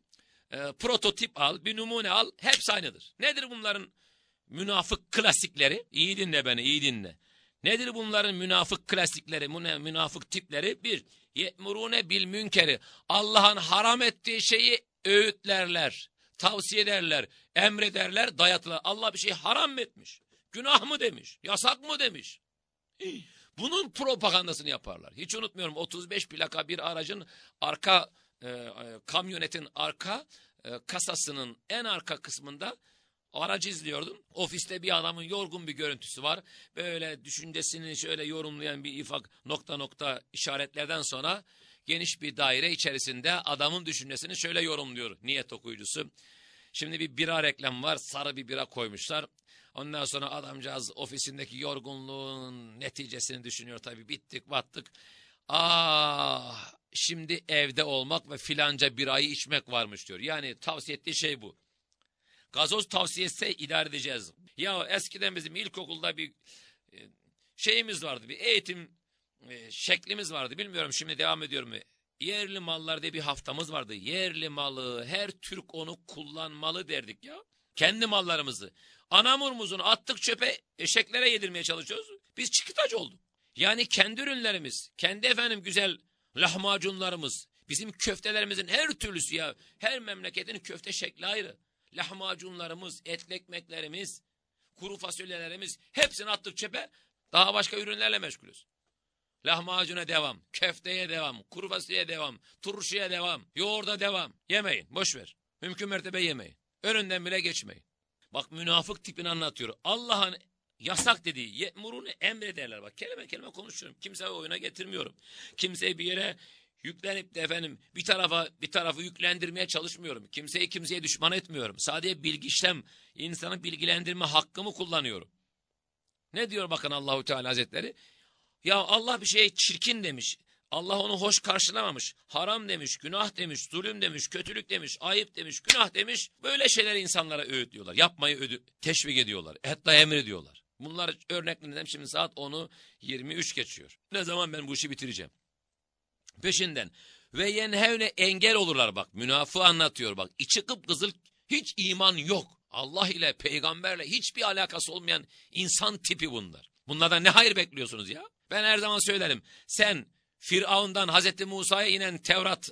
e, prototip al, bir numune al. Hepsi aynıdır. Nedir bunların münafık klasikleri? İyi dinle beni, iyi dinle. Nedir bunların münafık klasikleri, münafık tipleri? Bir, ye'murune bil münkeri. Allah'ın haram ettiği şeyi öğütlerler, tavsiye ederler, emrederler, dayatırlar. Allah bir şey haram etmiş? Günah mı demiş? Yasak mı demiş? Bunun propagandasını yaparlar. Hiç unutmuyorum 35 plaka bir aracın arka e, e, kamyonetin arka e, kasasının en arka kısmında aracı izliyordum. Ofiste bir adamın yorgun bir görüntüsü var. Böyle düşüncesini şöyle yorumlayan bir ifak nokta nokta işaretlerden sonra geniş bir daire içerisinde adamın düşüncesini şöyle yorumluyor niyet okuyucusu. Şimdi bir bira reklam var sarı bir bira koymuşlar. Ondan sonra adamcağız ofisindeki yorgunluğun neticesini düşünüyor tabii bittik battık. Ah şimdi evde olmak ve filanca bir ayı içmek varmış diyor. Yani tavsiye ettiği şey bu. Gazoz tavsiye etse idare edeceğiz. Ya eskiden bizim ilkokulda bir e, şeyimiz vardı, bir eğitim e, şeklimiz vardı. Bilmiyorum şimdi devam ediyor mu? Yerli mallar diye bir haftamız vardı. Yerli malı, her Türk onu kullanmalı derdik ya. Kendi mallarımızı. Anamurumuzun attık çöpe eşeklere yedirmeye çalışıyoruz. Biz çıkıtaç olduk. Yani kendi ürünlerimiz, kendi efendim güzel lahmacunlarımız, bizim köftelerimizin her türlüsü ya, her memleketin köfte şekli ayrı. Lahmacunlarımız, etli ekmeklerimiz, kuru fasulyelerimiz hepsini attık çöpe. Daha başka ürünlerle meşgulüz. Lahmacuna devam, köfteye devam, kuru fasulyeye devam, turşuya devam, yoğurda devam. Yemeyin, boş ver. Mümkün mertebe yemeyin. Önünden bile geçmeyin. Bak münafık tipini anlatıyor. Allah'ın yasak dediği ye'murunu emrederler. Bak kelime kelime konuşuyorum. Kimseyi oyuna getirmiyorum. Kimseyi bir yere yüklenip de efendim bir tarafa bir tarafı yüklendirmeye çalışmıyorum. Kimseyi kimseye düşman etmiyorum. Sadece bilgi işlem, insanı bilgilendirme hakkımı kullanıyorum. Ne diyor bakın Allahu Teala Hazretleri? Ya Allah bir şey çirkin demiş. Allah onu hoş karşılamamış. Haram demiş, günah demiş, zulüm demiş, kötülük demiş, ayıp demiş, günah demiş. Böyle şeyler insanlara öğütlüyorlar. Yapmayı ödü, teşvik ediyorlar. Hatta emrediyorlar. Bunlar örneklerim şimdi saat 10'u 23 geçiyor. Ne zaman ben bu işi bitireceğim? Peşinden. Ve yenhevne engel olurlar bak. Münafığı anlatıyor bak. İçi kıpkızıl hiç iman yok. Allah ile peygamberle hiçbir alakası olmayan insan tipi bunlar. Bunlardan ne hayır bekliyorsunuz ya? Ben her zaman söylerim. Sen Firavun'dan Hazreti Musa'ya inen Tevrat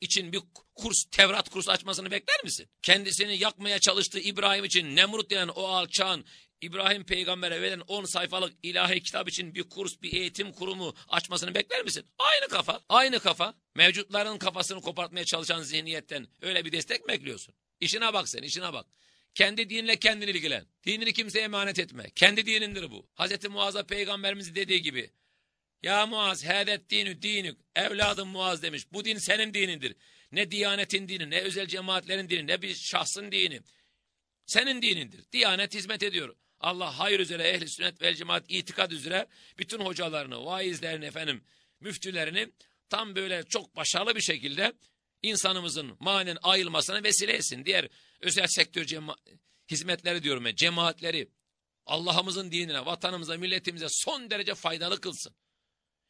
için bir kurs, Tevrat kursu açmasını bekler misin? Kendisini yakmaya çalıştığı İbrahim için Nemrut denen o alçağın İbrahim peygambere verilen 10 sayfalık ilahi kitap için bir kurs, bir eğitim kurumu açmasını bekler misin? Aynı kafa, aynı kafa. Mevcutların kafasını kopartmaya çalışan zihniyetten öyle bir destek mi bekliyorsun? İşine bak sen, işine bak. Kendi dinle kendini ilgilen. Dinini kimseye emanet etme. Kendi dinindir bu. Hz. Muazza peygamberimiz dediği gibi Ya Muaz hedet dinü dinük. Evladım Muaz demiş. Bu din senin dinindir. Ne diyanetin dini, ne özel cemaatlerin dini, ne bir şahsın dini. Senin dinindir. Diyanet hizmet ediyor. Allah hayır üzere ehli sünnet vel cemaat itikad üzere bütün hocalarını, vaizlerini efendim, müftülerini tam böyle çok başarılı bir şekilde insanımızın manen ayrılmasına vesile etsin. Diğer özel sektör hizmetleri diyorum ya, cemaatleri Allah'ımızın dinine, vatanımıza, milletimize son derece faydalı kılsın.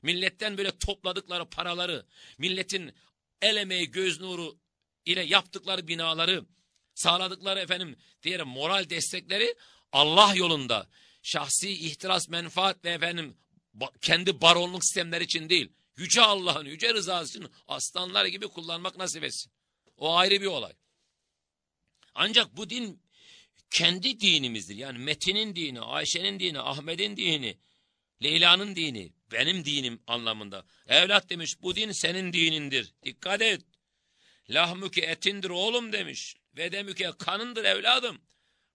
Milletten böyle topladıkları paraları, milletin el emeği, göz nuru ile yaptıkları binaları, sağladıkları efendim diğer moral destekleri Allah yolunda şahsi ihtiras, menfaat ve efendim kendi baronluk sistemleri için değil, yüce Allah'ın yüce rızası için aslanlar gibi kullanmak nasip etsin. O ayrı bir olay. Ancak bu din kendi dinimizdir. Yani Metin'in dini, Ayşe'nin dini, Ahmet'in dini, Leyla'nın dini, benim dinim anlamında. Evlat demiş bu din senin dinindir. Dikkat et. Lahmüke etindir oğlum demiş. Ve demüke kanındır evladım.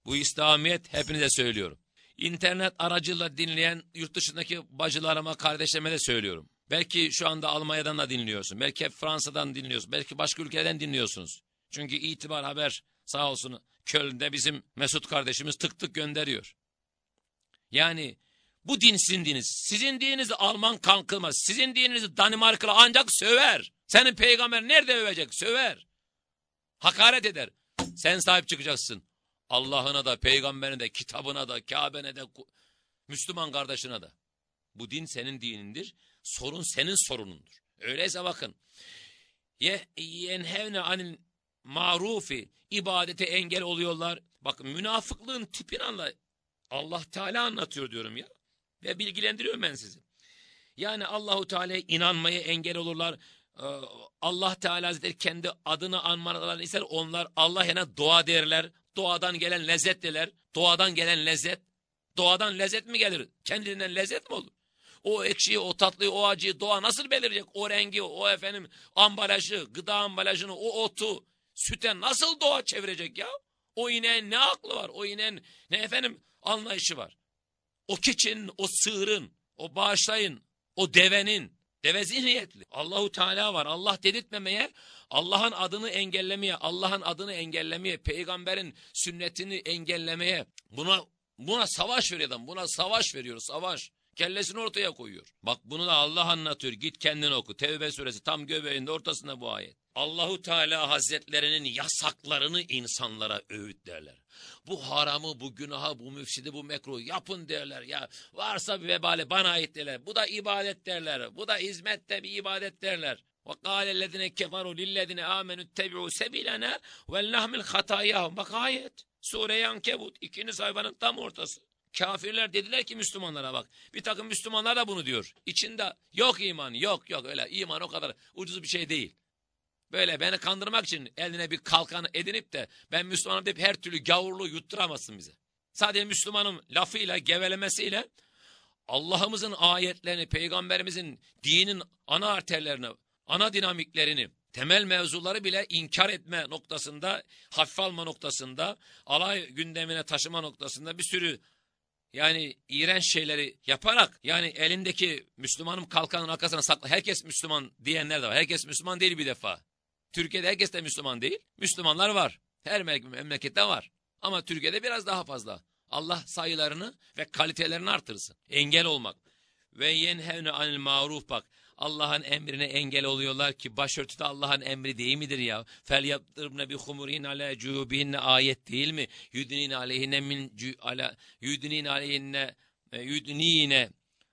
Bu İslamiyet hepinize söylüyorum. İnternet aracılığıyla dinleyen yurt dışındaki bacılarıma, kardeşlerime de söylüyorum. Belki şu anda Almanya'dan da dinliyorsun. Belki Fransa'dan dinliyorsun. Belki başka ülkeden dinliyorsunuz. Çünkü itibar haber sağ olsun Köln'de bizim Mesut kardeşimiz tık tık gönderiyor. Yani bu din sizin dininiz. Sizin dininizi Alman kan kılmaz. Sizin dininizi Danimarkalı ancak söver. Senin peygamber nerede övecek? Söver. Hakaret eder. Sen sahip çıkacaksın. Allah'ına da, peygamberine de, kitabına da, Kabe'ne de, Müslüman kardeşine de. Bu din senin dinindir. Sorun senin sorunundur. Öyleyse bakın. Ye yenhevne anil marufi ibadete engel oluyorlar. Bakın münafıklığın tipini anla. Allah Teala anlatıyor diyorum ya. Ve bilgilendiriyorum ben sizi. Yani Allahu Teala'ya inanmaya engel olurlar. Ee, Allah Teala Hazretleri kendi adını anmalarını ister. Onlar Allah yana dua derler. Doğadan gelen lezzet derler. Doğadan gelen lezzet. Doğadan lezzet mi gelir? Kendinden lezzet mi olur? O ekşiyi, o tatlıyı, o acıyı doğa nasıl belirecek? O rengi, o efendim ambalajı, gıda ambalajını, o otu, süte nasıl doğa çevirecek ya? O ineğin ne aklı var? O ineğin ne efendim anlayışı var? O keçinin, o sığırın, o bağışlayın, o devenin, deve zihniyetli. Allahu Teala var. Allah dedirtmemeye, Allah'ın adını engellemeye, Allah'ın adını engellemeye, peygamberin sünnetini engellemeye, buna buna savaş veriyor adam. Buna savaş veriyor, savaş. Kellesini ortaya koyuyor. Bak bunu da Allah anlatıyor. Git kendin oku. Tevbe suresi tam göbeğinde ortasında bu ayet. Allahu Teala Hazretlerinin yasaklarını insanlara öğüt derler. Bu haramı, bu günahı, bu müfsidi, bu mekruhu yapın derler. Ya varsa bir vebali bana ait derler. Bu da ibadet derler. Bu da hizmette bir ibadet derler. وَقَالَ الَّذِينَ كَفَرُوا لِلَّذِينَ آمَنُوا اتَّبِعُوا سَبِيلَنَا وَلْنَحْمِلْ خَطَايَاهُمْ Bak ayet. Sure-i Ankebut. ikinci sayfanın tam ortası. Kafirler dediler ki Müslümanlara bak. Bir takım Müslümanlar da bunu diyor. İçinde yok iman, yok yok öyle iman o kadar ucuz bir şey değil. Böyle beni kandırmak için eline bir kalkan edinip de ben Müslümanım deyip her türlü gavurluğu yutturamazsın bize. Sadece Müslümanım lafıyla, gevelemesiyle Allah'ımızın ayetlerini, peygamberimizin dinin ana arterlerini, ana dinamiklerini, temel mevzuları bile inkar etme noktasında, hafif alma noktasında, alay gündemine taşıma noktasında bir sürü yani iğrenç şeyleri yaparak yani elindeki Müslümanım kalkanın arkasına sakla. Herkes Müslüman diyenler de var. Herkes Müslüman değil bir defa. Türkiye'de herkes de Müslüman değil. Müslümanlar var. Her memlekette var. Ama Türkiye'de biraz daha fazla. Allah sayılarını ve kalitelerini artırsın. Engel olmak. Ve yenhevne anil maruf bak. Allah'ın emrine engel oluyorlar ki başörtü de Allah'ın emri değil midir ya? Fel yaptırımne bi humurin ala cuhubihinne ayet değil mi? Yudnin aleyhine min ala yudnin aleyhine yudnine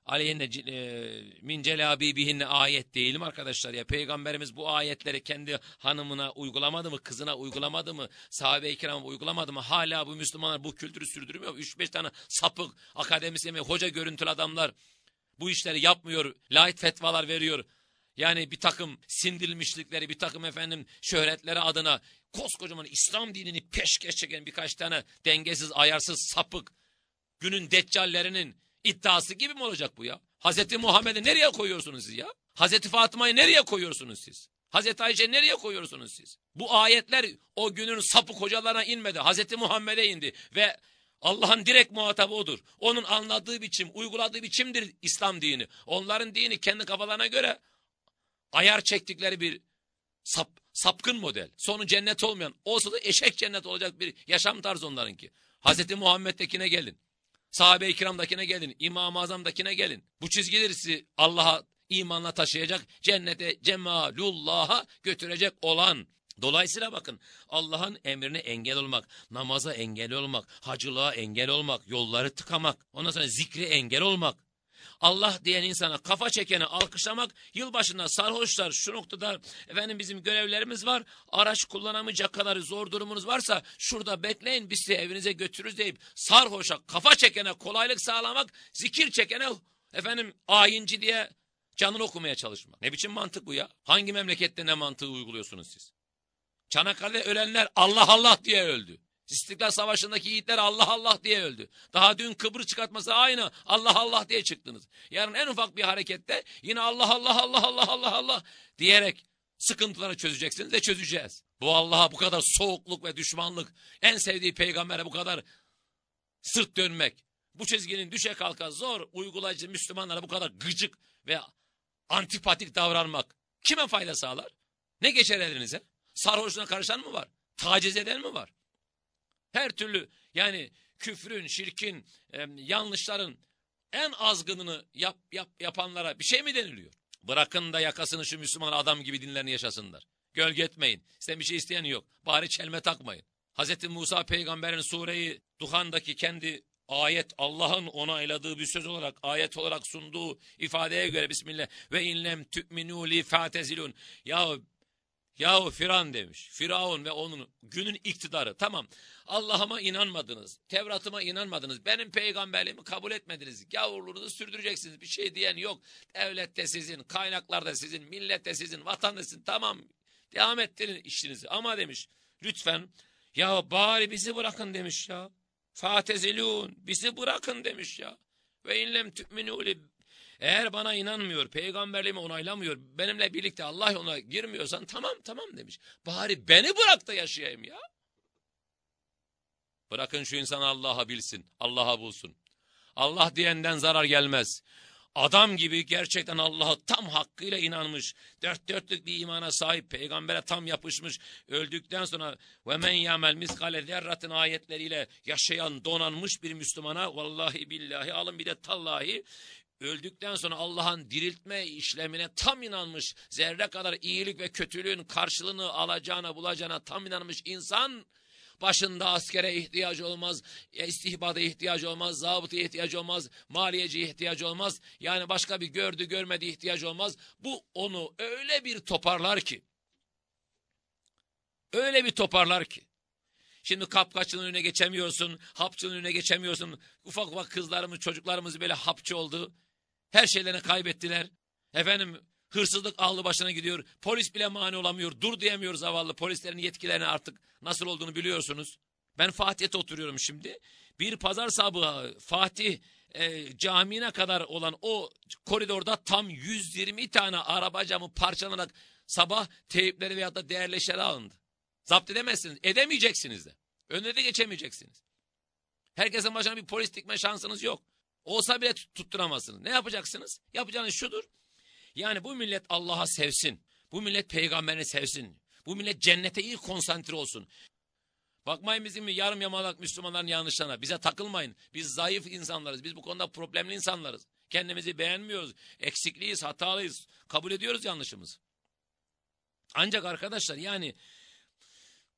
aleyhine e, min celabibihinne ayet değil mi arkadaşlar ya? Peygamberimiz bu ayetleri kendi hanımına uygulamadı mı? Kızına uygulamadı mı? Sahabe-i kiram uygulamadı mı? Hala bu Müslümanlar bu kültürü sürdürmüyor mu? 3-5 tane sapık, akademisyen ve hoca görüntülü adamlar bu işleri yapmıyor, light fetvalar veriyor. Yani bir takım sindirilmişlikleri, bir takım efendim şöhretleri adına koskocaman İslam dinini peşkeş çeken birkaç tane dengesiz, ayarsız, sapık, günün deccallerinin iddiası gibi mi olacak bu ya? Hazreti Muhammed'i nereye koyuyorsunuz siz ya? Hazreti Fatıma'yı nereye koyuyorsunuz siz? Hazreti Ayşe nereye koyuyorsunuz siz? Bu ayetler o günün sapık hocalarına inmedi. Hazreti Muhammed'e indi ve Allah'ın direkt muhatabı odur. Onun anladığı biçim, uyguladığı biçimdir İslam dini. Onların dini kendi kafalarına göre ayar çektikleri bir sap, sapkın model. Sonu cennet olmayan, olsa da eşek cennet olacak bir yaşam tarzı onlarınki. Hazreti Muhammed'dekine gelin. Sahabe-i kiramdakine gelin. İmam-ı Azam'dakine gelin. Bu çizgileri Allah'a imanla taşıyacak, cennete, cemalullah'a götürecek olan. Dolayısıyla bakın Allah'ın emrine engel olmak, namaza engel olmak, hacılığa engel olmak, yolları tıkamak, ondan sonra zikri engel olmak. Allah diyen insana kafa çekeni alkışlamak, yılbaşında sarhoşlar şu noktada efendim bizim görevlerimiz var, araç kullanamayacak kadar zor durumunuz varsa şurada bekleyin biz sizi evinize götürürüz deyip sarhoşa kafa çekene kolaylık sağlamak, zikir çekene efendim ayinci diye canını okumaya çalışmak. Ne biçim mantık bu ya? Hangi memlekette ne mantığı uyguluyorsunuz siz? Çanakkale'de ölenler Allah Allah diye öldü. İstiklal Savaşı'ndaki yiğitler Allah Allah diye öldü. Daha dün Kıbrıs çıkartması aynı Allah Allah diye çıktınız. Yarın en ufak bir harekette yine Allah Allah Allah Allah Allah Allah diyerek sıkıntıları çözeceksiniz de çözeceğiz. Bu Allah'a bu kadar soğukluk ve düşmanlık, en sevdiği peygambere bu kadar sırt dönmek, bu çizginin düşe kalka zor uygulayıcı Müslümanlara bu kadar gıcık ve antipatik davranmak kime fayda sağlar? Ne geçer elinize? Sarhoşluğuna karışan mı var? Taciz eden mi var? Her türlü yani küfrün, şirkin, e, yanlışların en azgınını yap, yap, yapanlara bir şey mi deniliyor? Bırakın da yakasını şu Müslüman adam gibi dinlerini yaşasınlar. Gölge etmeyin. Sizden bir şey isteyen yok. Bari çelme takmayın. Hz. Musa peygamberin sureyi Duhan'daki kendi ayet Allah'ın onayladığı bir söz olarak ayet olarak sunduğu ifadeye göre Bismillah ve inlem tü'minu li fatezilun. Ya Yahu Firan demiş. Firavun ve onun günün iktidarı. Tamam Allah'ıma inanmadınız. Tevratıma inanmadınız. Benim peygamberliğimi kabul etmediniz. Gavurluğunuzu sürdüreceksiniz. Bir şey diyen yok. Devlet de sizin, kaynaklar da sizin, millet de sizin, vatan da sizin. Tamam devam ettirin işinizi. Ama demiş lütfen ya bari bizi bırakın demiş ya. Fatezilun bizi bırakın demiş ya. Ve inlem tü'minûli eğer bana inanmıyor, peygamberliğimi onaylamıyor, benimle birlikte Allah yoluna girmiyorsan tamam tamam demiş. Bari beni bırak da yaşayayım ya. Bırakın şu insan Allah'a bilsin, Allah'a bulsun. Allah diyenden zarar gelmez. Adam gibi gerçekten Allah'a tam hakkıyla inanmış, dört dörtlük bir imana sahip, peygambere tam yapışmış, öldükten sonra ve men yamel miskale zerratin ayetleriyle yaşayan, donanmış bir Müslümana vallahi billahi alın bir de tallahi öldükten sonra Allah'ın diriltme işlemine tam inanmış, zerre kadar iyilik ve kötülüğün karşılığını alacağına bulacağına tam inanmış insan, başında askere ihtiyacı olmaz, istihbada ihtiyacı olmaz, zabıta ihtiyacı olmaz, maliyeci ihtiyacı olmaz, yani başka bir gördü görmedi ihtiyacı olmaz. Bu onu öyle bir toparlar ki, öyle bir toparlar ki, Şimdi kapkaçının önüne geçemiyorsun, hapçının önüne geçemiyorsun. Ufak ufak kızlarımız, çocuklarımız böyle hapçı oldu. Her şeylerini kaybettiler. Efendim hırsızlık aldı başına gidiyor. Polis bile mani olamıyor. Dur diyemiyor zavallı. Polislerin yetkilerini artık nasıl olduğunu biliyorsunuz. Ben Fatih'te oturuyorum şimdi. Bir pazar sabahı Fatih e, camiine kadar olan o koridorda tam 120 tane araba camı parçalanarak sabah teyipleri veyahut da değerli eşyalar alındı. Zapt edemezsiniz. Edemeyeceksiniz de. Önüne de geçemeyeceksiniz. Herkesin başına bir polis dikme şansınız yok. Olsa bile tutturamazsınız. Ne yapacaksınız? Yapacağınız şudur. Yani bu millet Allah'a sevsin. Bu millet peygamberini sevsin. Bu millet cennete iyi konsantre olsun. Bakmayın bizim yarım yamalak Müslümanların yanlışlarına. Bize takılmayın. Biz zayıf insanlarız. Biz bu konuda problemli insanlarız. Kendimizi beğenmiyoruz. Eksikliyiz, hatalıyız. Kabul ediyoruz yanlışımızı. Ancak arkadaşlar yani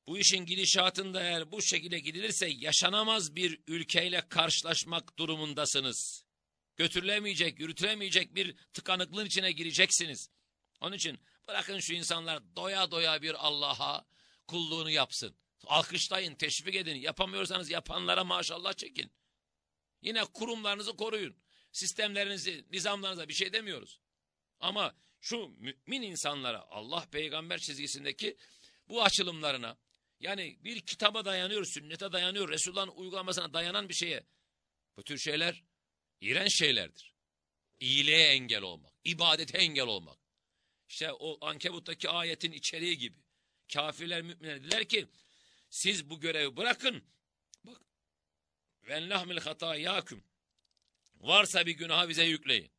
bu işin gidişatında eğer bu şekilde gidilirse yaşanamaz bir ülkeyle karşılaşmak durumundasınız. Götürülemeyecek, yürütülemeyecek bir tıkanıklığın içine gireceksiniz. Onun için bırakın şu insanlar doya doya bir Allah'a kulluğunu yapsın. Alkışlayın, teşvik edin. Yapamıyorsanız yapanlara maşallah çekin. Yine kurumlarınızı koruyun. Sistemlerinizi, nizamlarınıza bir şey demiyoruz. Ama şu mümin insanlara Allah peygamber çizgisindeki bu açılımlarına, yani bir kitaba dayanıyor, sünnete dayanıyor, Resulullah'ın uygulamasına dayanan bir şeye. Bu tür şeyler iğrenç şeylerdir. İyiliğe engel olmak, ibadete engel olmak. İşte o Ankebut'taki ayetin içeriği gibi. Kafirler müminler dediler ki siz bu görevi bırakın. Bak. Ve nahmil hatayâküm. Varsa bir günahı bize yükleyin.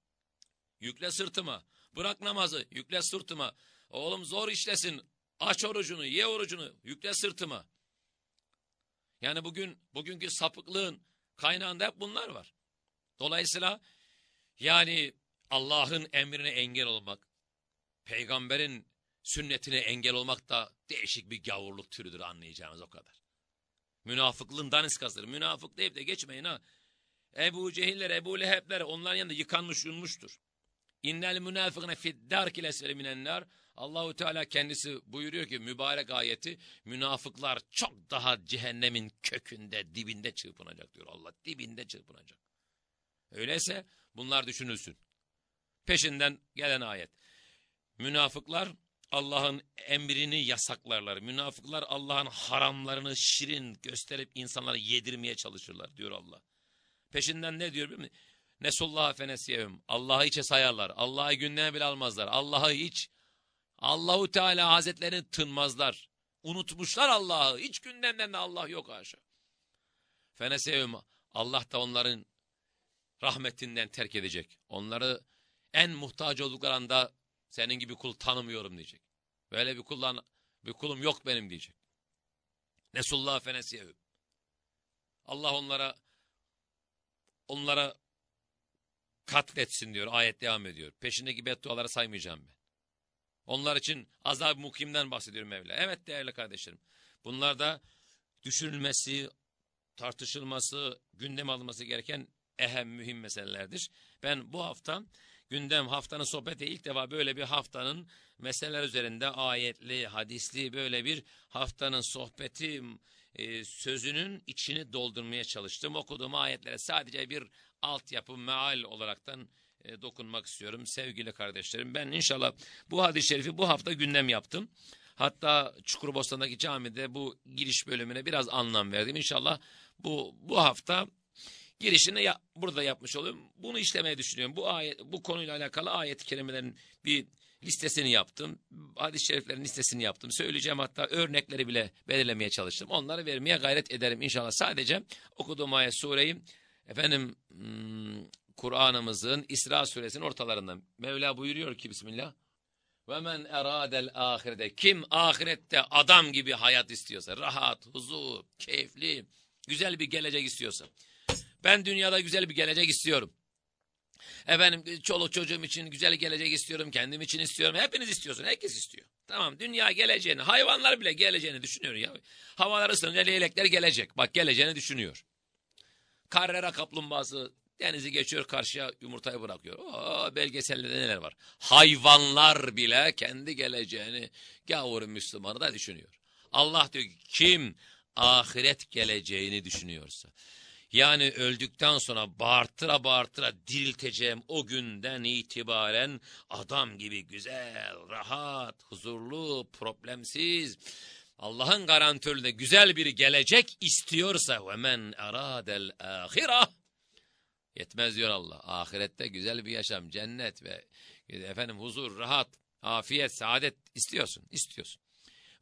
Yükle sırtıma. Bırak namazı. Yükle sırtıma. Oğlum zor işlesin. Aç orucunu, ye orucunu. Yükle sırtıma. Yani bugün bugünkü sapıklığın kaynağında hep bunlar var. Dolayısıyla yani Allah'ın emrine engel olmak, peygamberin sünnetine engel olmak da değişik bir gavurluk türüdür anlayacağınız o kadar. Münafıklığın daniskasıdır. Münafık deyip de geçmeyin ha. Ebu Cehiller, Ebu Lehebler onların yanında yıkanmış yunmuştur. İnnel münafıkne fid darkil esfeli minennar. Allahu Teala kendisi buyuruyor ki mübarek ayeti münafıklar çok daha cehennemin kökünde, dibinde çırpınacak diyor Allah. Dibinde çırpınacak. Öyleyse bunlar düşünülsün. Peşinden gelen ayet. Münafıklar Allah'ın emrini yasaklarlar. Münafıklar Allah'ın haramlarını şirin gösterip insanlara yedirmeye çalışırlar diyor Allah. Peşinden ne diyor biliyor musun? Nesullaha fenesiyevim. Allah'ı içe sayarlar. Allah'ı gündeme bile almazlar. Allah'ı hiç Allahu Teala Hazretlerini tınmazlar. Unutmuşlar Allah'ı. Hiç gündemden de Allah yok haşa. Fenesevim Allah da onların rahmetinden terk edecek. Onları en muhtaç oldukları anda senin gibi kul tanımıyorum diyecek. Böyle bir kullan bir kulum yok benim diyecek. Nesullah fenesiyevim. Allah onlara onlara katletsin diyor. Ayet devam ediyor. Peşindeki bedduaları saymayacağım ben. Onlar için azab mukimden bahsediyor Mevla. Evet değerli kardeşlerim. Bunlar da düşünülmesi, tartışılması, gündem alınması gereken ehem mühim meselelerdir. Ben bu hafta gündem haftanın sohbeti ilk defa böyle bir haftanın meseleler üzerinde ayetli, hadisli böyle bir haftanın sohbeti e, sözünün içini doldurmaya çalıştım. Okuduğum ayetlere sadece bir altyapı, meal olaraktan e, dokunmak istiyorum sevgili kardeşlerim. Ben inşallah bu hadis-i şerifi bu hafta gündem yaptım. Hatta Çukurbostan'daki camide bu giriş bölümüne biraz anlam verdim. İnşallah bu bu hafta girişini ya, burada yapmış oluyorum. Bunu işlemeye düşünüyorum. Bu ayet bu konuyla alakalı ayet-i kerimelerin bir listesini yaptım. Hadis-i şeriflerin listesini yaptım. Söyleyeceğim hatta örnekleri bile belirlemeye çalıştım. Onları vermeye gayret ederim inşallah. Sadece okuduğum ayet sureyi efendim hmm, Kur'an'ımızın İsra suresinin ortalarından. Mevla buyuruyor ki Bismillah. Ve men eradel ahirete. Kim ahirette adam gibi hayat istiyorsa, rahat, huzur, keyifli, güzel bir gelecek istiyorsa. Ben dünyada güzel bir gelecek istiyorum. Efendim çoluk çocuğum için güzel gelecek istiyorum, kendim için istiyorum. Hepiniz istiyorsun, herkes istiyor. Tamam dünya geleceğini, hayvanlar bile geleceğini düşünüyor ya. Havalar ısınınca leylekler gelecek. Bak geleceğini düşünüyor. Karrera kaplumbağası Denizi geçiyor karşıya yumurtayı bırakıyor. Oo, belgeselde neler var. Hayvanlar bile kendi geleceğini gavur Müslümanı da düşünüyor. Allah diyor ki kim ahiret geleceğini düşünüyorsa. Yani öldükten sonra bağırtıra bağırtıra dirilteceğim o günden itibaren adam gibi güzel, rahat, huzurlu, problemsiz, Allah'ın garantöründe güzel bir gelecek istiyorsa ve men eradel ahireh Yetmez diyor Allah. Ahirette güzel bir yaşam, cennet ve efendim huzur, rahat, afiyet, saadet istiyorsun, istiyorsun.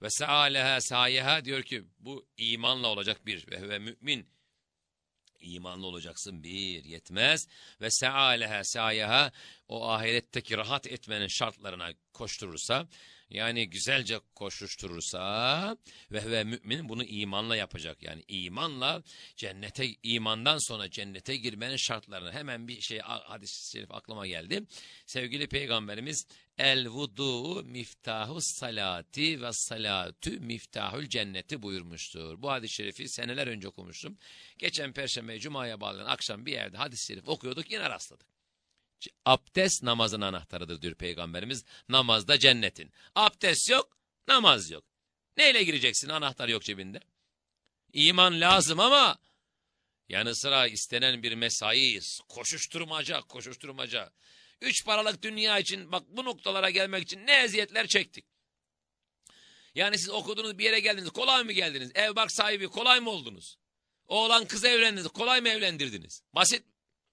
Ve saaleha sayeha diyor ki bu imanla olacak bir ve, ve mümin imanlı olacaksın bir yetmez ve saaleha sayeha o ahiretteki rahat etmenin şartlarına koşturursa yani güzelce koşuşturursa ve ve mümin bunu imanla yapacak. Yani imanla cennete imandan sonra cennete girmenin şartlarını hemen bir şey hadis-i şerif aklıma geldi. Sevgili peygamberimiz el vudu miftahu salati ve salatü miftahül cenneti buyurmuştur. Bu hadis-i şerifi seneler önce okumuştum. Geçen perşembe cumaya bağlanan akşam bir yerde hadis-i şerif okuyorduk yine rastladık. Abdest namazın anahtarıdır diyor Peygamberimiz. Namazda cennetin. Abdest yok, namaz yok. Neyle gireceksin? Anahtar yok cebinde. İman lazım ama yanı sıra istenen bir mesai, koşuşturmaca, koşuşturmaca. Üç paralık dünya için bak bu noktalara gelmek için ne eziyetler çektik. Yani siz okudunuz bir yere geldiniz, kolay mı geldiniz? Ev bak sahibi kolay mı oldunuz? Oğlan kız evlendiniz, kolay mı evlendirdiniz? Basit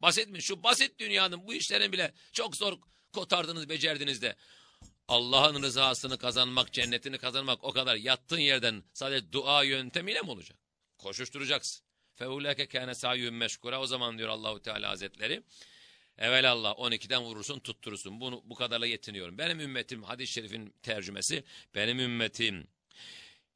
Basit mi? Şu basit dünyanın bu işlerin bile çok zor kotardınız, becerdiniz de. Allah'ın rızasını kazanmak, cennetini kazanmak o kadar yattığın yerden sadece dua yöntemiyle mi olacak? Koşuşturacaksın. Feuleke kâne sayyum meşkura. O zaman diyor Allahu Teala Hazretleri. Evvel Allah 12'den vurursun tutturursun. Bunu bu kadarla yetiniyorum. Benim ümmetim hadis-i şerifin tercümesi. Benim ümmetim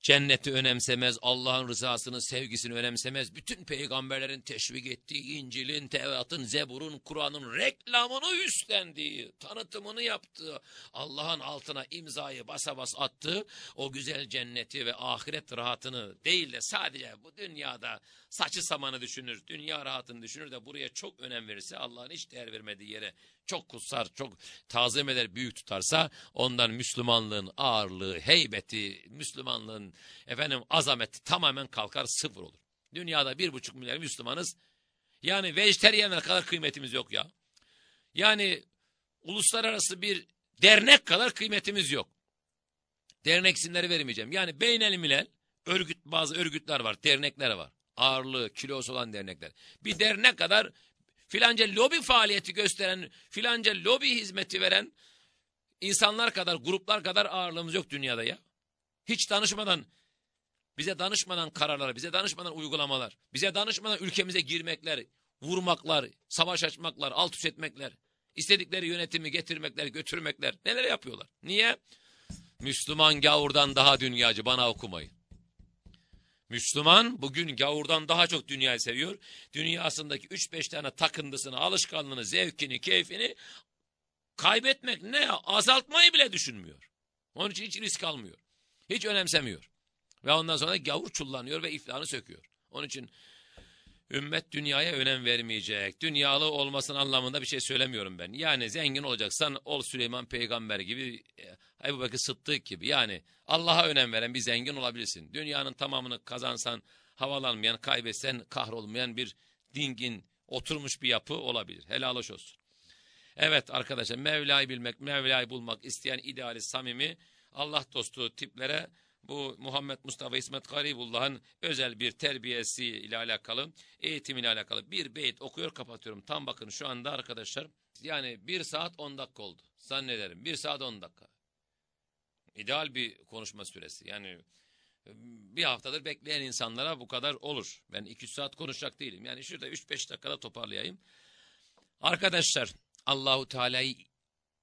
Cenneti önemsemez, Allah'ın rızasını, sevgisini önemsemez. Bütün peygamberlerin teşvik ettiği İncil'in, Tevrat'ın, Zebur'un, Kur'an'ın reklamını üstlendiği, tanıtımını yaptığı, Allah'ın altına imzayı basa bas attığı o güzel cenneti ve ahiret rahatını değil de sadece bu dünyada saçı samanı düşünür, dünya rahatını düşünür de buraya çok önem verirse Allah'ın hiç değer vermediği yere çok kutsar, çok tazim eder, büyük tutarsa ondan Müslümanlığın ağırlığı, heybeti, Müslümanlığın efendim azameti tamamen kalkar sıfır olur. Dünyada bir buçuk milyar Müslümanız. Yani vejeteryenler kadar kıymetimiz yok ya. Yani uluslararası bir dernek kadar kıymetimiz yok. Dernek isimleri vermeyeceğim. Yani beynel milel örgüt, bazı örgütler var, dernekler var. Ağırlığı, kilosu olan dernekler. Bir dernek kadar filanca lobi faaliyeti gösteren, filanca lobi hizmeti veren insanlar kadar, gruplar kadar ağırlığımız yok dünyada ya. Hiç danışmadan, bize danışmadan kararlar, bize danışmadan uygulamalar, bize danışmadan ülkemize girmekler, vurmaklar, savaş açmaklar, alt üst etmekler, istedikleri yönetimi getirmekler, götürmekler, neler yapıyorlar? Niye? Müslüman gavurdan daha dünyacı, bana okumayın. Müslüman bugün gavurdan daha çok dünyayı seviyor. Dünyasındaki 3-5 tane takıntısını, alışkanlığını, zevkini, keyfini kaybetmek ne? Azaltmayı bile düşünmüyor. Onun için hiç risk almıyor. Hiç önemsemiyor. Ve ondan sonra gavur çullanıyor ve iflahını söküyor. Onun için ümmet dünyaya önem vermeyecek. Dünyalı olmasın anlamında bir şey söylemiyorum ben. Yani zengin olacaksan ol Süleyman peygamber gibi, Ebu Bekir Sıddık gibi. Yani Allah'a önem veren bir zengin olabilirsin. Dünyanın tamamını kazansan, havalanmayan, kaybetsen, kahrolmayan bir dingin, oturmuş bir yapı olabilir. Helal hoş olsun. Evet arkadaşlar Mevla'yı bilmek, Mevla'yı bulmak isteyen idealist, samimi, Allah dostu tiplere bu Muhammed Mustafa İsmet Garibullah'ın özel bir terbiyesi ile alakalı, eğitim ile alakalı bir beyt okuyor kapatıyorum. Tam bakın şu anda arkadaşlar yani bir saat on dakika oldu zannederim. Bir saat on dakika. İdeal bir konuşma süresi. Yani bir haftadır bekleyen insanlara bu kadar olur. Ben 200 saat konuşacak değilim. Yani şurada 3-5 dakikada toparlayayım. Arkadaşlar Allahu Teala'yı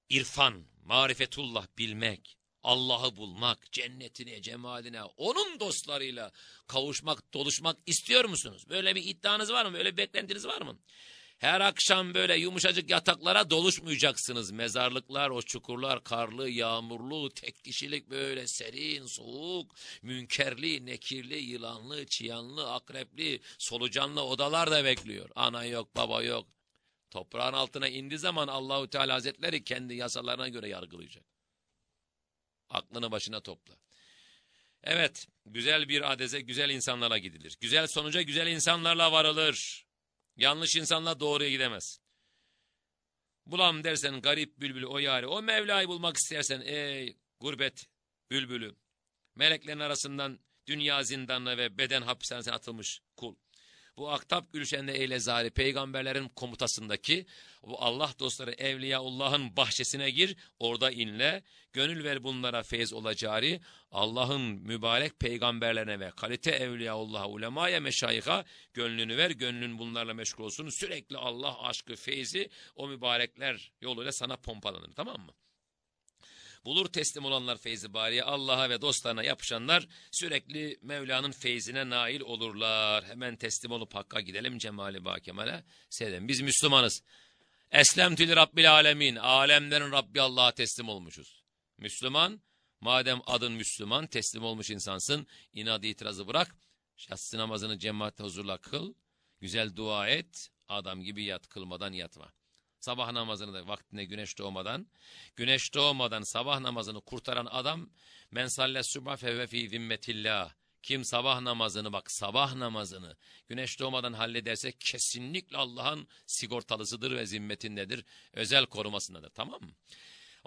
irfan, marifetullah bilmek, Allah'ı bulmak, cennetine, cemaline, onun dostlarıyla kavuşmak, doluşmak istiyor musunuz? Böyle bir iddianız var mı? Böyle bir beklentiniz var mı? Her akşam böyle yumuşacık yataklara doluşmayacaksınız. Mezarlıklar, o çukurlar, karlı, yağmurlu, tek kişilik böyle serin, soğuk, münkerli, nekirli, yılanlı, çıyanlı, akrepli, solucanlı odalar da bekliyor. Ana yok, baba yok. Toprağın altına indi zaman Allahu Teala Hazretleri kendi yasalarına göre yargılayacak. Aklını başına topla. Evet, güzel bir adeze güzel insanlara gidilir. Güzel sonuca güzel insanlarla varılır. Yanlış insanla doğruya gidemez. Bulam dersen garip bülbülü o yari. O Mevla'yı bulmak istersen ey gurbet bülbülü. Meleklerin arasından dünya zindanına ve beden hapishanesine atılmış kul. Bu Aktap Gülşen'de Eylezari peygamberlerin komutasındaki bu Allah dostları Evliyaullah'ın bahçesine gir, orada inle, gönül ver bunlara feyz olacari, Allah'ın mübarek peygamberlerine ve kalite Evliyaullah'a, ulemaya, meşayika gönlünü ver, gönlün bunlarla meşgul olsun, sürekli Allah aşkı, feyzi o mübarekler yoluyla sana pompalanır, tamam mı? Bulur teslim olanlar feyzi bariye Allah'a ve dostlarına yapışanlar sürekli Mevla'nın feyzine nail olurlar. Hemen teslim olup Hakk'a gidelim Cemali Bakemale. Seyredelim. Biz Müslümanız. Eslemtül Rabbil Alemin. Alemlerin Rabbi Allah'a teslim olmuşuz. Müslüman, madem adın Müslüman, teslim olmuş insansın, inadı itirazı bırak, şahsı namazını cemaat huzurla kıl, güzel dua et, adam gibi yat, kılmadan yatma. Sabah namazını da vaktinde güneş doğmadan, güneş doğmadan sabah namazını kurtaran adam, men salle subha fevve fi zimmetillah. Kim sabah namazını bak sabah namazını güneş doğmadan hallederse kesinlikle Allah'ın sigortalısıdır ve zimmetindedir. Özel korumasındadır tamam mı?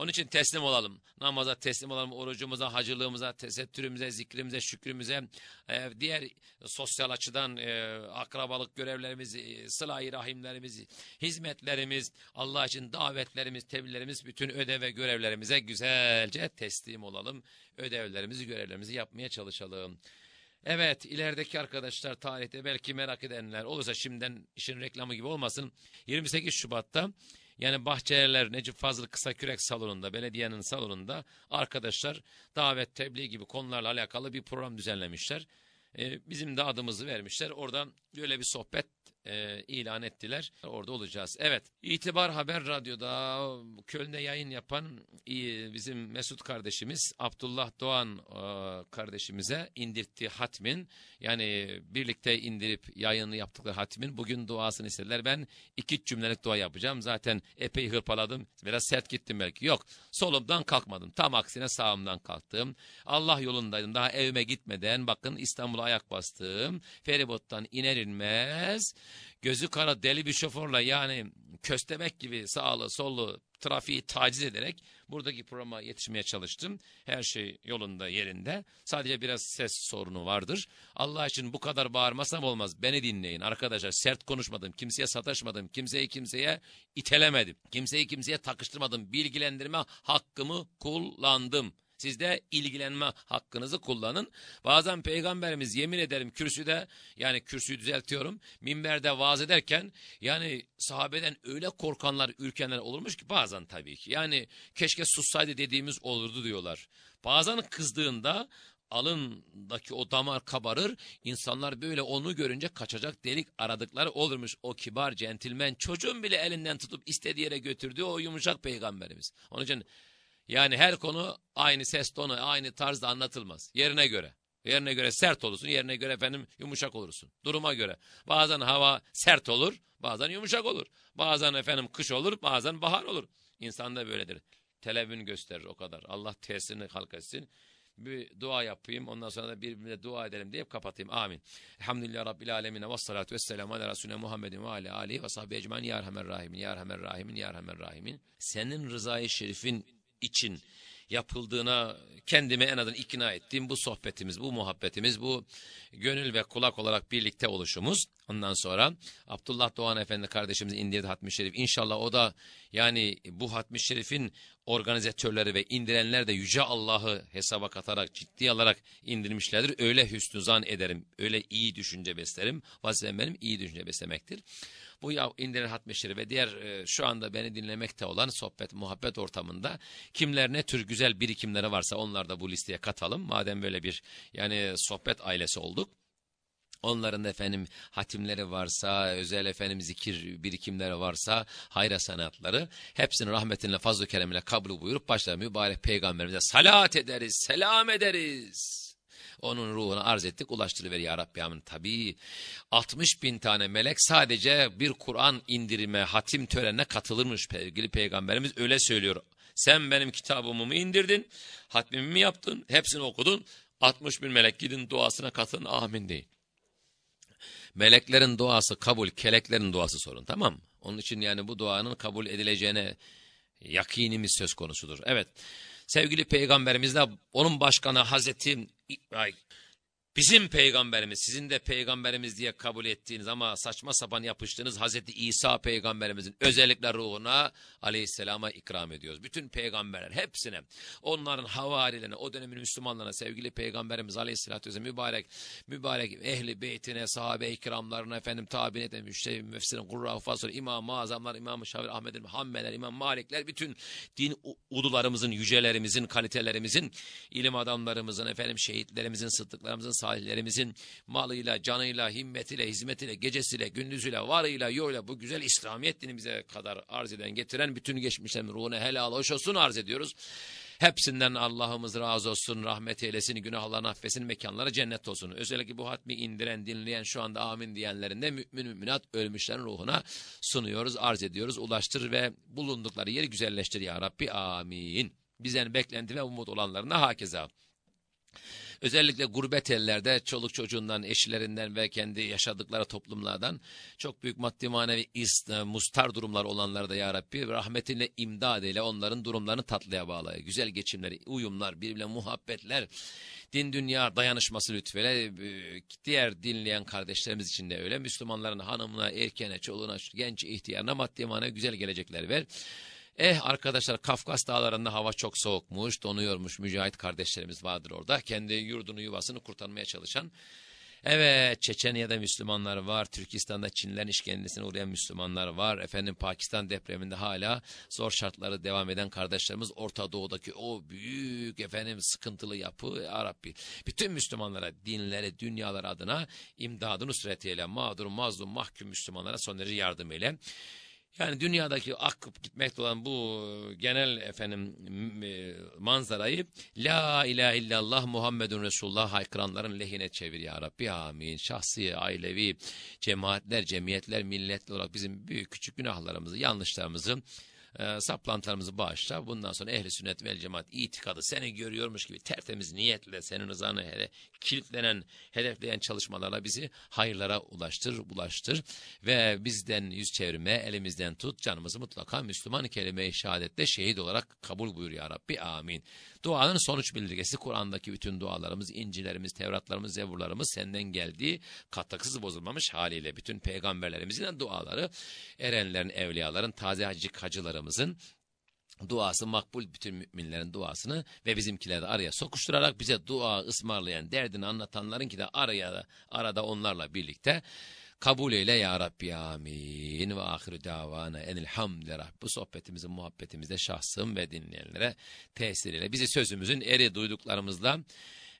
Onun için teslim olalım. Namaza teslim olalım. Orucumuza, hacılığımıza, tesettürümüze, zikrimize, şükrümüze, e, diğer sosyal açıdan e, akrabalık görevlerimiz, e, sıla-i rahimlerimiz, hizmetlerimiz, Allah için davetlerimiz, tebliğlerimiz, bütün ödev ve görevlerimize güzelce teslim olalım. Ödevlerimizi, görevlerimizi yapmaya çalışalım. Evet ilerideki arkadaşlar tarihte belki merak edenler olursa şimdiden işin reklamı gibi olmasın. 28 Şubat'ta yani Bahçeliler Necip Fazıl Kısakürek salonunda, belediyenin salonunda arkadaşlar davet, tebliğ gibi konularla alakalı bir program düzenlemişler. Ee, bizim de adımızı vermişler. Oradan böyle bir sohbet e, ilan ettiler. Orada olacağız. Evet. İtibar Haber Radyo'da Köln'de yayın yapan iyi, bizim Mesut kardeşimiz Abdullah Doğan e, kardeşimize indirttiği hatmin yani birlikte indirip yayını yaptıkları hatmin bugün duasını istediler. Ben iki cümlelik dua yapacağım. Zaten epey hırpaladım. Biraz sert gittim belki. Yok. Solumdan kalkmadım. Tam aksine sağımdan kalktım. Allah yolundaydım. Daha evime gitmeden bakın İstanbul'a ayak bastım. Feribottan iner inmez gözü kara deli bir şoförle yani köstebek gibi sağlı sollu trafiği taciz ederek buradaki programa yetişmeye çalıştım. Her şey yolunda yerinde. Sadece biraz ses sorunu vardır. Allah için bu kadar bağırmasam olmaz. Beni dinleyin arkadaşlar. Sert konuşmadım. Kimseye sataşmadım. Kimseyi kimseye itelemedim. Kimseyi kimseye takıştırmadım. Bilgilendirme hakkımı kullandım. Siz de ilgilenme hakkınızı kullanın. Bazen peygamberimiz yemin ederim kürsüde yani kürsüyü düzeltiyorum. Minberde vaaz ederken yani sahabeden öyle korkanlar ürkenler olurmuş ki bazen tabii ki. Yani keşke sussaydı dediğimiz olurdu diyorlar. Bazen kızdığında alındaki o damar kabarır. İnsanlar böyle onu görünce kaçacak delik aradıkları olurmuş. O kibar centilmen çocuğun bile elinden tutup istediği yere götürdüğü o yumuşak peygamberimiz. Onun için yani her konu aynı ses tonu, aynı tarzda anlatılmaz. Yerine göre. Yerine göre sert olursun, yerine göre efendim yumuşak olursun. Duruma göre. Bazen hava sert olur, bazen yumuşak olur. Bazen efendim kış olur, bazen bahar olur. İnsan da böyledir. Televün gösterir o kadar. Allah tesirini halk etsin. Bir dua yapayım, ondan sonra da birbirine dua edelim deyip kapatayım. Amin. Elhamdülillah Rabbil Alemine ve salatu vesselamu ala Resulüne Muhammedin ve ala alihi ve sahbihi ecmain ya Erhamer Rahimin, ya Erhamer Rahimin, ya Erhamer Rahimin. Senin rızayı şerifin için yapıldığına kendimi en azından ikna ettiğim bu sohbetimiz, bu muhabbetimiz, bu gönül ve kulak olarak birlikte oluşumuz. Ondan sonra Abdullah Doğan Efendi kardeşimiz indirdi Hatmi Şerif. İnşallah o da yani bu Hatmi Şerif'in organizatörleri ve indirenler de Yüce Allah'ı hesaba katarak ciddi alarak indirmişlerdir. Öyle hüsnü zan ederim, öyle iyi düşünce beslerim. Vazifem benim iyi düşünce beslemektir. Bu ya indiren hatmeşleri ve diğer e, şu anda beni dinlemekte olan sohbet muhabbet ortamında kimler ne tür güzel birikimleri varsa onlar da bu listeye katalım. Madem böyle bir yani sohbet ailesi olduk. Onların efendim hatimleri varsa, özel efendim zikir birikimleri varsa, hayra sanatları hepsini rahmetinle fazl-ı kabul buyurup başlar mübarek peygamberimize salat ederiz, selam ederiz. Onun ruhunu arz ettik ulaştırıver ya Rabbi amin. Tabi 60 bin tane melek sadece bir Kur'an indirime hatim törenine katılırmış sevgili peygamberimiz öyle söylüyor. Sen benim kitabımı mı indirdin, hatmimi mi yaptın, hepsini okudun, 60 bin melek gidin duasına katılın amin deyin. Meleklerin duası kabul, keleklerin duası sorun tamam mı? Onun için yani bu duanın kabul edileceğine yakinimiz söz konusudur. Evet sevgili peygamberimizle onun başkanı Hazreti like Bizim peygamberimiz, sizin de peygamberimiz diye kabul ettiğiniz ama saçma sapan yapıştığınız Hazreti İsa peygamberimizin özellikle ruhuna aleyhisselama ikram ediyoruz. Bütün peygamberler hepsine, onların havarilerine, o dönemin Müslümanlarına, sevgili peygamberimiz aleyhisselatü vesselam mübarek, mübarek ehli beytine, sahabe-i kiramlarına, efendim tabi eden müştehim, müfsirin, kurra, fasıl, imam-ı azamlar, İmam-ı Şavir, Ahmet Muhammedler, İmam Malikler, bütün din udularımızın, yücelerimizin, kalitelerimizin, ilim adamlarımızın, efendim şehitlerimizin, sıddıklarımızın, salihlerimizin malıyla, canıyla, himmetiyle, hizmetiyle, gecesiyle, gündüzüyle, varıyla, yoğuyla bu güzel İslamiyet dinimize kadar arz eden, getiren bütün geçmişlerin ruhuna helal hoş olsun arz ediyoruz. Hepsinden Allah'ımız razı olsun, rahmet eylesin, günahlarını affetsin, mekanları cennet olsun. Özellikle bu hatmi indiren, dinleyen, şu anda amin diyenlerin de mümin müminat ölmüşlerin ruhuna sunuyoruz, arz ediyoruz. Ulaştır ve bulundukları yeri güzelleştir ya Rabbi, amin. Bizden beklenti ve umut olanlarına hakeza. Özellikle gurbet ellerde çoluk çocuğundan, eşlerinden ve kendi yaşadıkları toplumlardan çok büyük maddi manevi e, mustar durumlar olanları da ya Rabbi rahmetinle imdad ile onların durumlarını tatlıya bağlaya. Güzel geçimleri, uyumlar, birbirine muhabbetler, din dünya dayanışması lütfeyle e, diğer dinleyen kardeşlerimiz için de öyle. Müslümanların hanımına, erkeğine, çoluğuna, genç ihtiyarına maddi manevi güzel gelecekler ver. Eh arkadaşlar Kafkas dağlarında hava çok soğukmuş, donuyormuş. Mücahit kardeşlerimiz vardır orada. Kendi yurdunu yuvasını kurtarmaya çalışan. Evet Çeçenya'da Müslümanlar var. Türkistan'da Çinlilerin işkencesine uğrayan Müslümanlar var. Efendim Pakistan depreminde hala zor şartları devam eden kardeşlerimiz Orta Doğu'daki o büyük efendim sıkıntılı yapı ya Rabbi. Bütün Müslümanlara dinleri dünyalar adına imdadı nusretiyle mağdur mazlum mahkum Müslümanlara son derece yardım eyle. Yani dünyadaki akıp gitmekte olan bu genel efendim e, manzarayı La ilahe illallah Muhammedun Resulullah haykıranların lehine çevir ya Rabbi amin. Şahsi, ailevi, cemaatler, cemiyetler, milletler olarak bizim büyük küçük günahlarımızı, yanlışlarımızı e, saplantılarımızı bağışla. Bundan sonra ehli sünnet vel cemaat itikadı seni görüyormuş gibi tertemiz niyetle senin rızanı hele, kilitlenen, hedefleyen çalışmalarla bizi hayırlara ulaştır, bulaştır ve bizden yüz çevirme, elimizden tut, canımızı mutlaka Müslüman kelime-i şehadetle şehit olarak kabul buyur ya Rabbi. Amin. Duanın sonuç bildirgesi. Kur'an'daki bütün dualarımız, incilerimiz, tevratlarımız, zeburlarımız senden geldiği katkısız bozulmamış haliyle bütün peygamberlerimizin duaları, erenlerin, evliyaların, taze hacık hacılarımızın duası makbul bütün müminlerin duasını ve bizimkileri de araya sokuşturarak bize dua ısmarlayan, derdini anlatanların ki de araya arada onlarla birlikte kabul eyle ya Rabbi amin ve ahiru davana enilhamdülillah. Bu sohbetimizin muhabbetimizde şahsım ve dinleyenlere tesiriyle bizi sözümüzün eri duyduklarımızla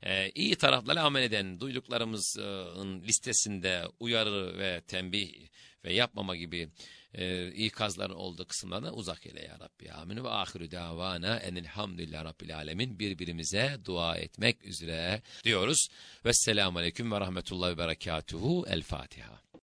e, iyi taraflarla amel eden duyduklarımızın listesinde uyarı ve tembih ve yapmama gibi e, ikazların olduğu kısımlarına uzak eyle ya Rabbi. Amin ve ahiru davana enilhamdülillah Rabbil alemin birbirimize dua etmek üzere diyoruz. Vesselamu aleyküm ve rahmetullahi ve berekatuhu. El Fatiha.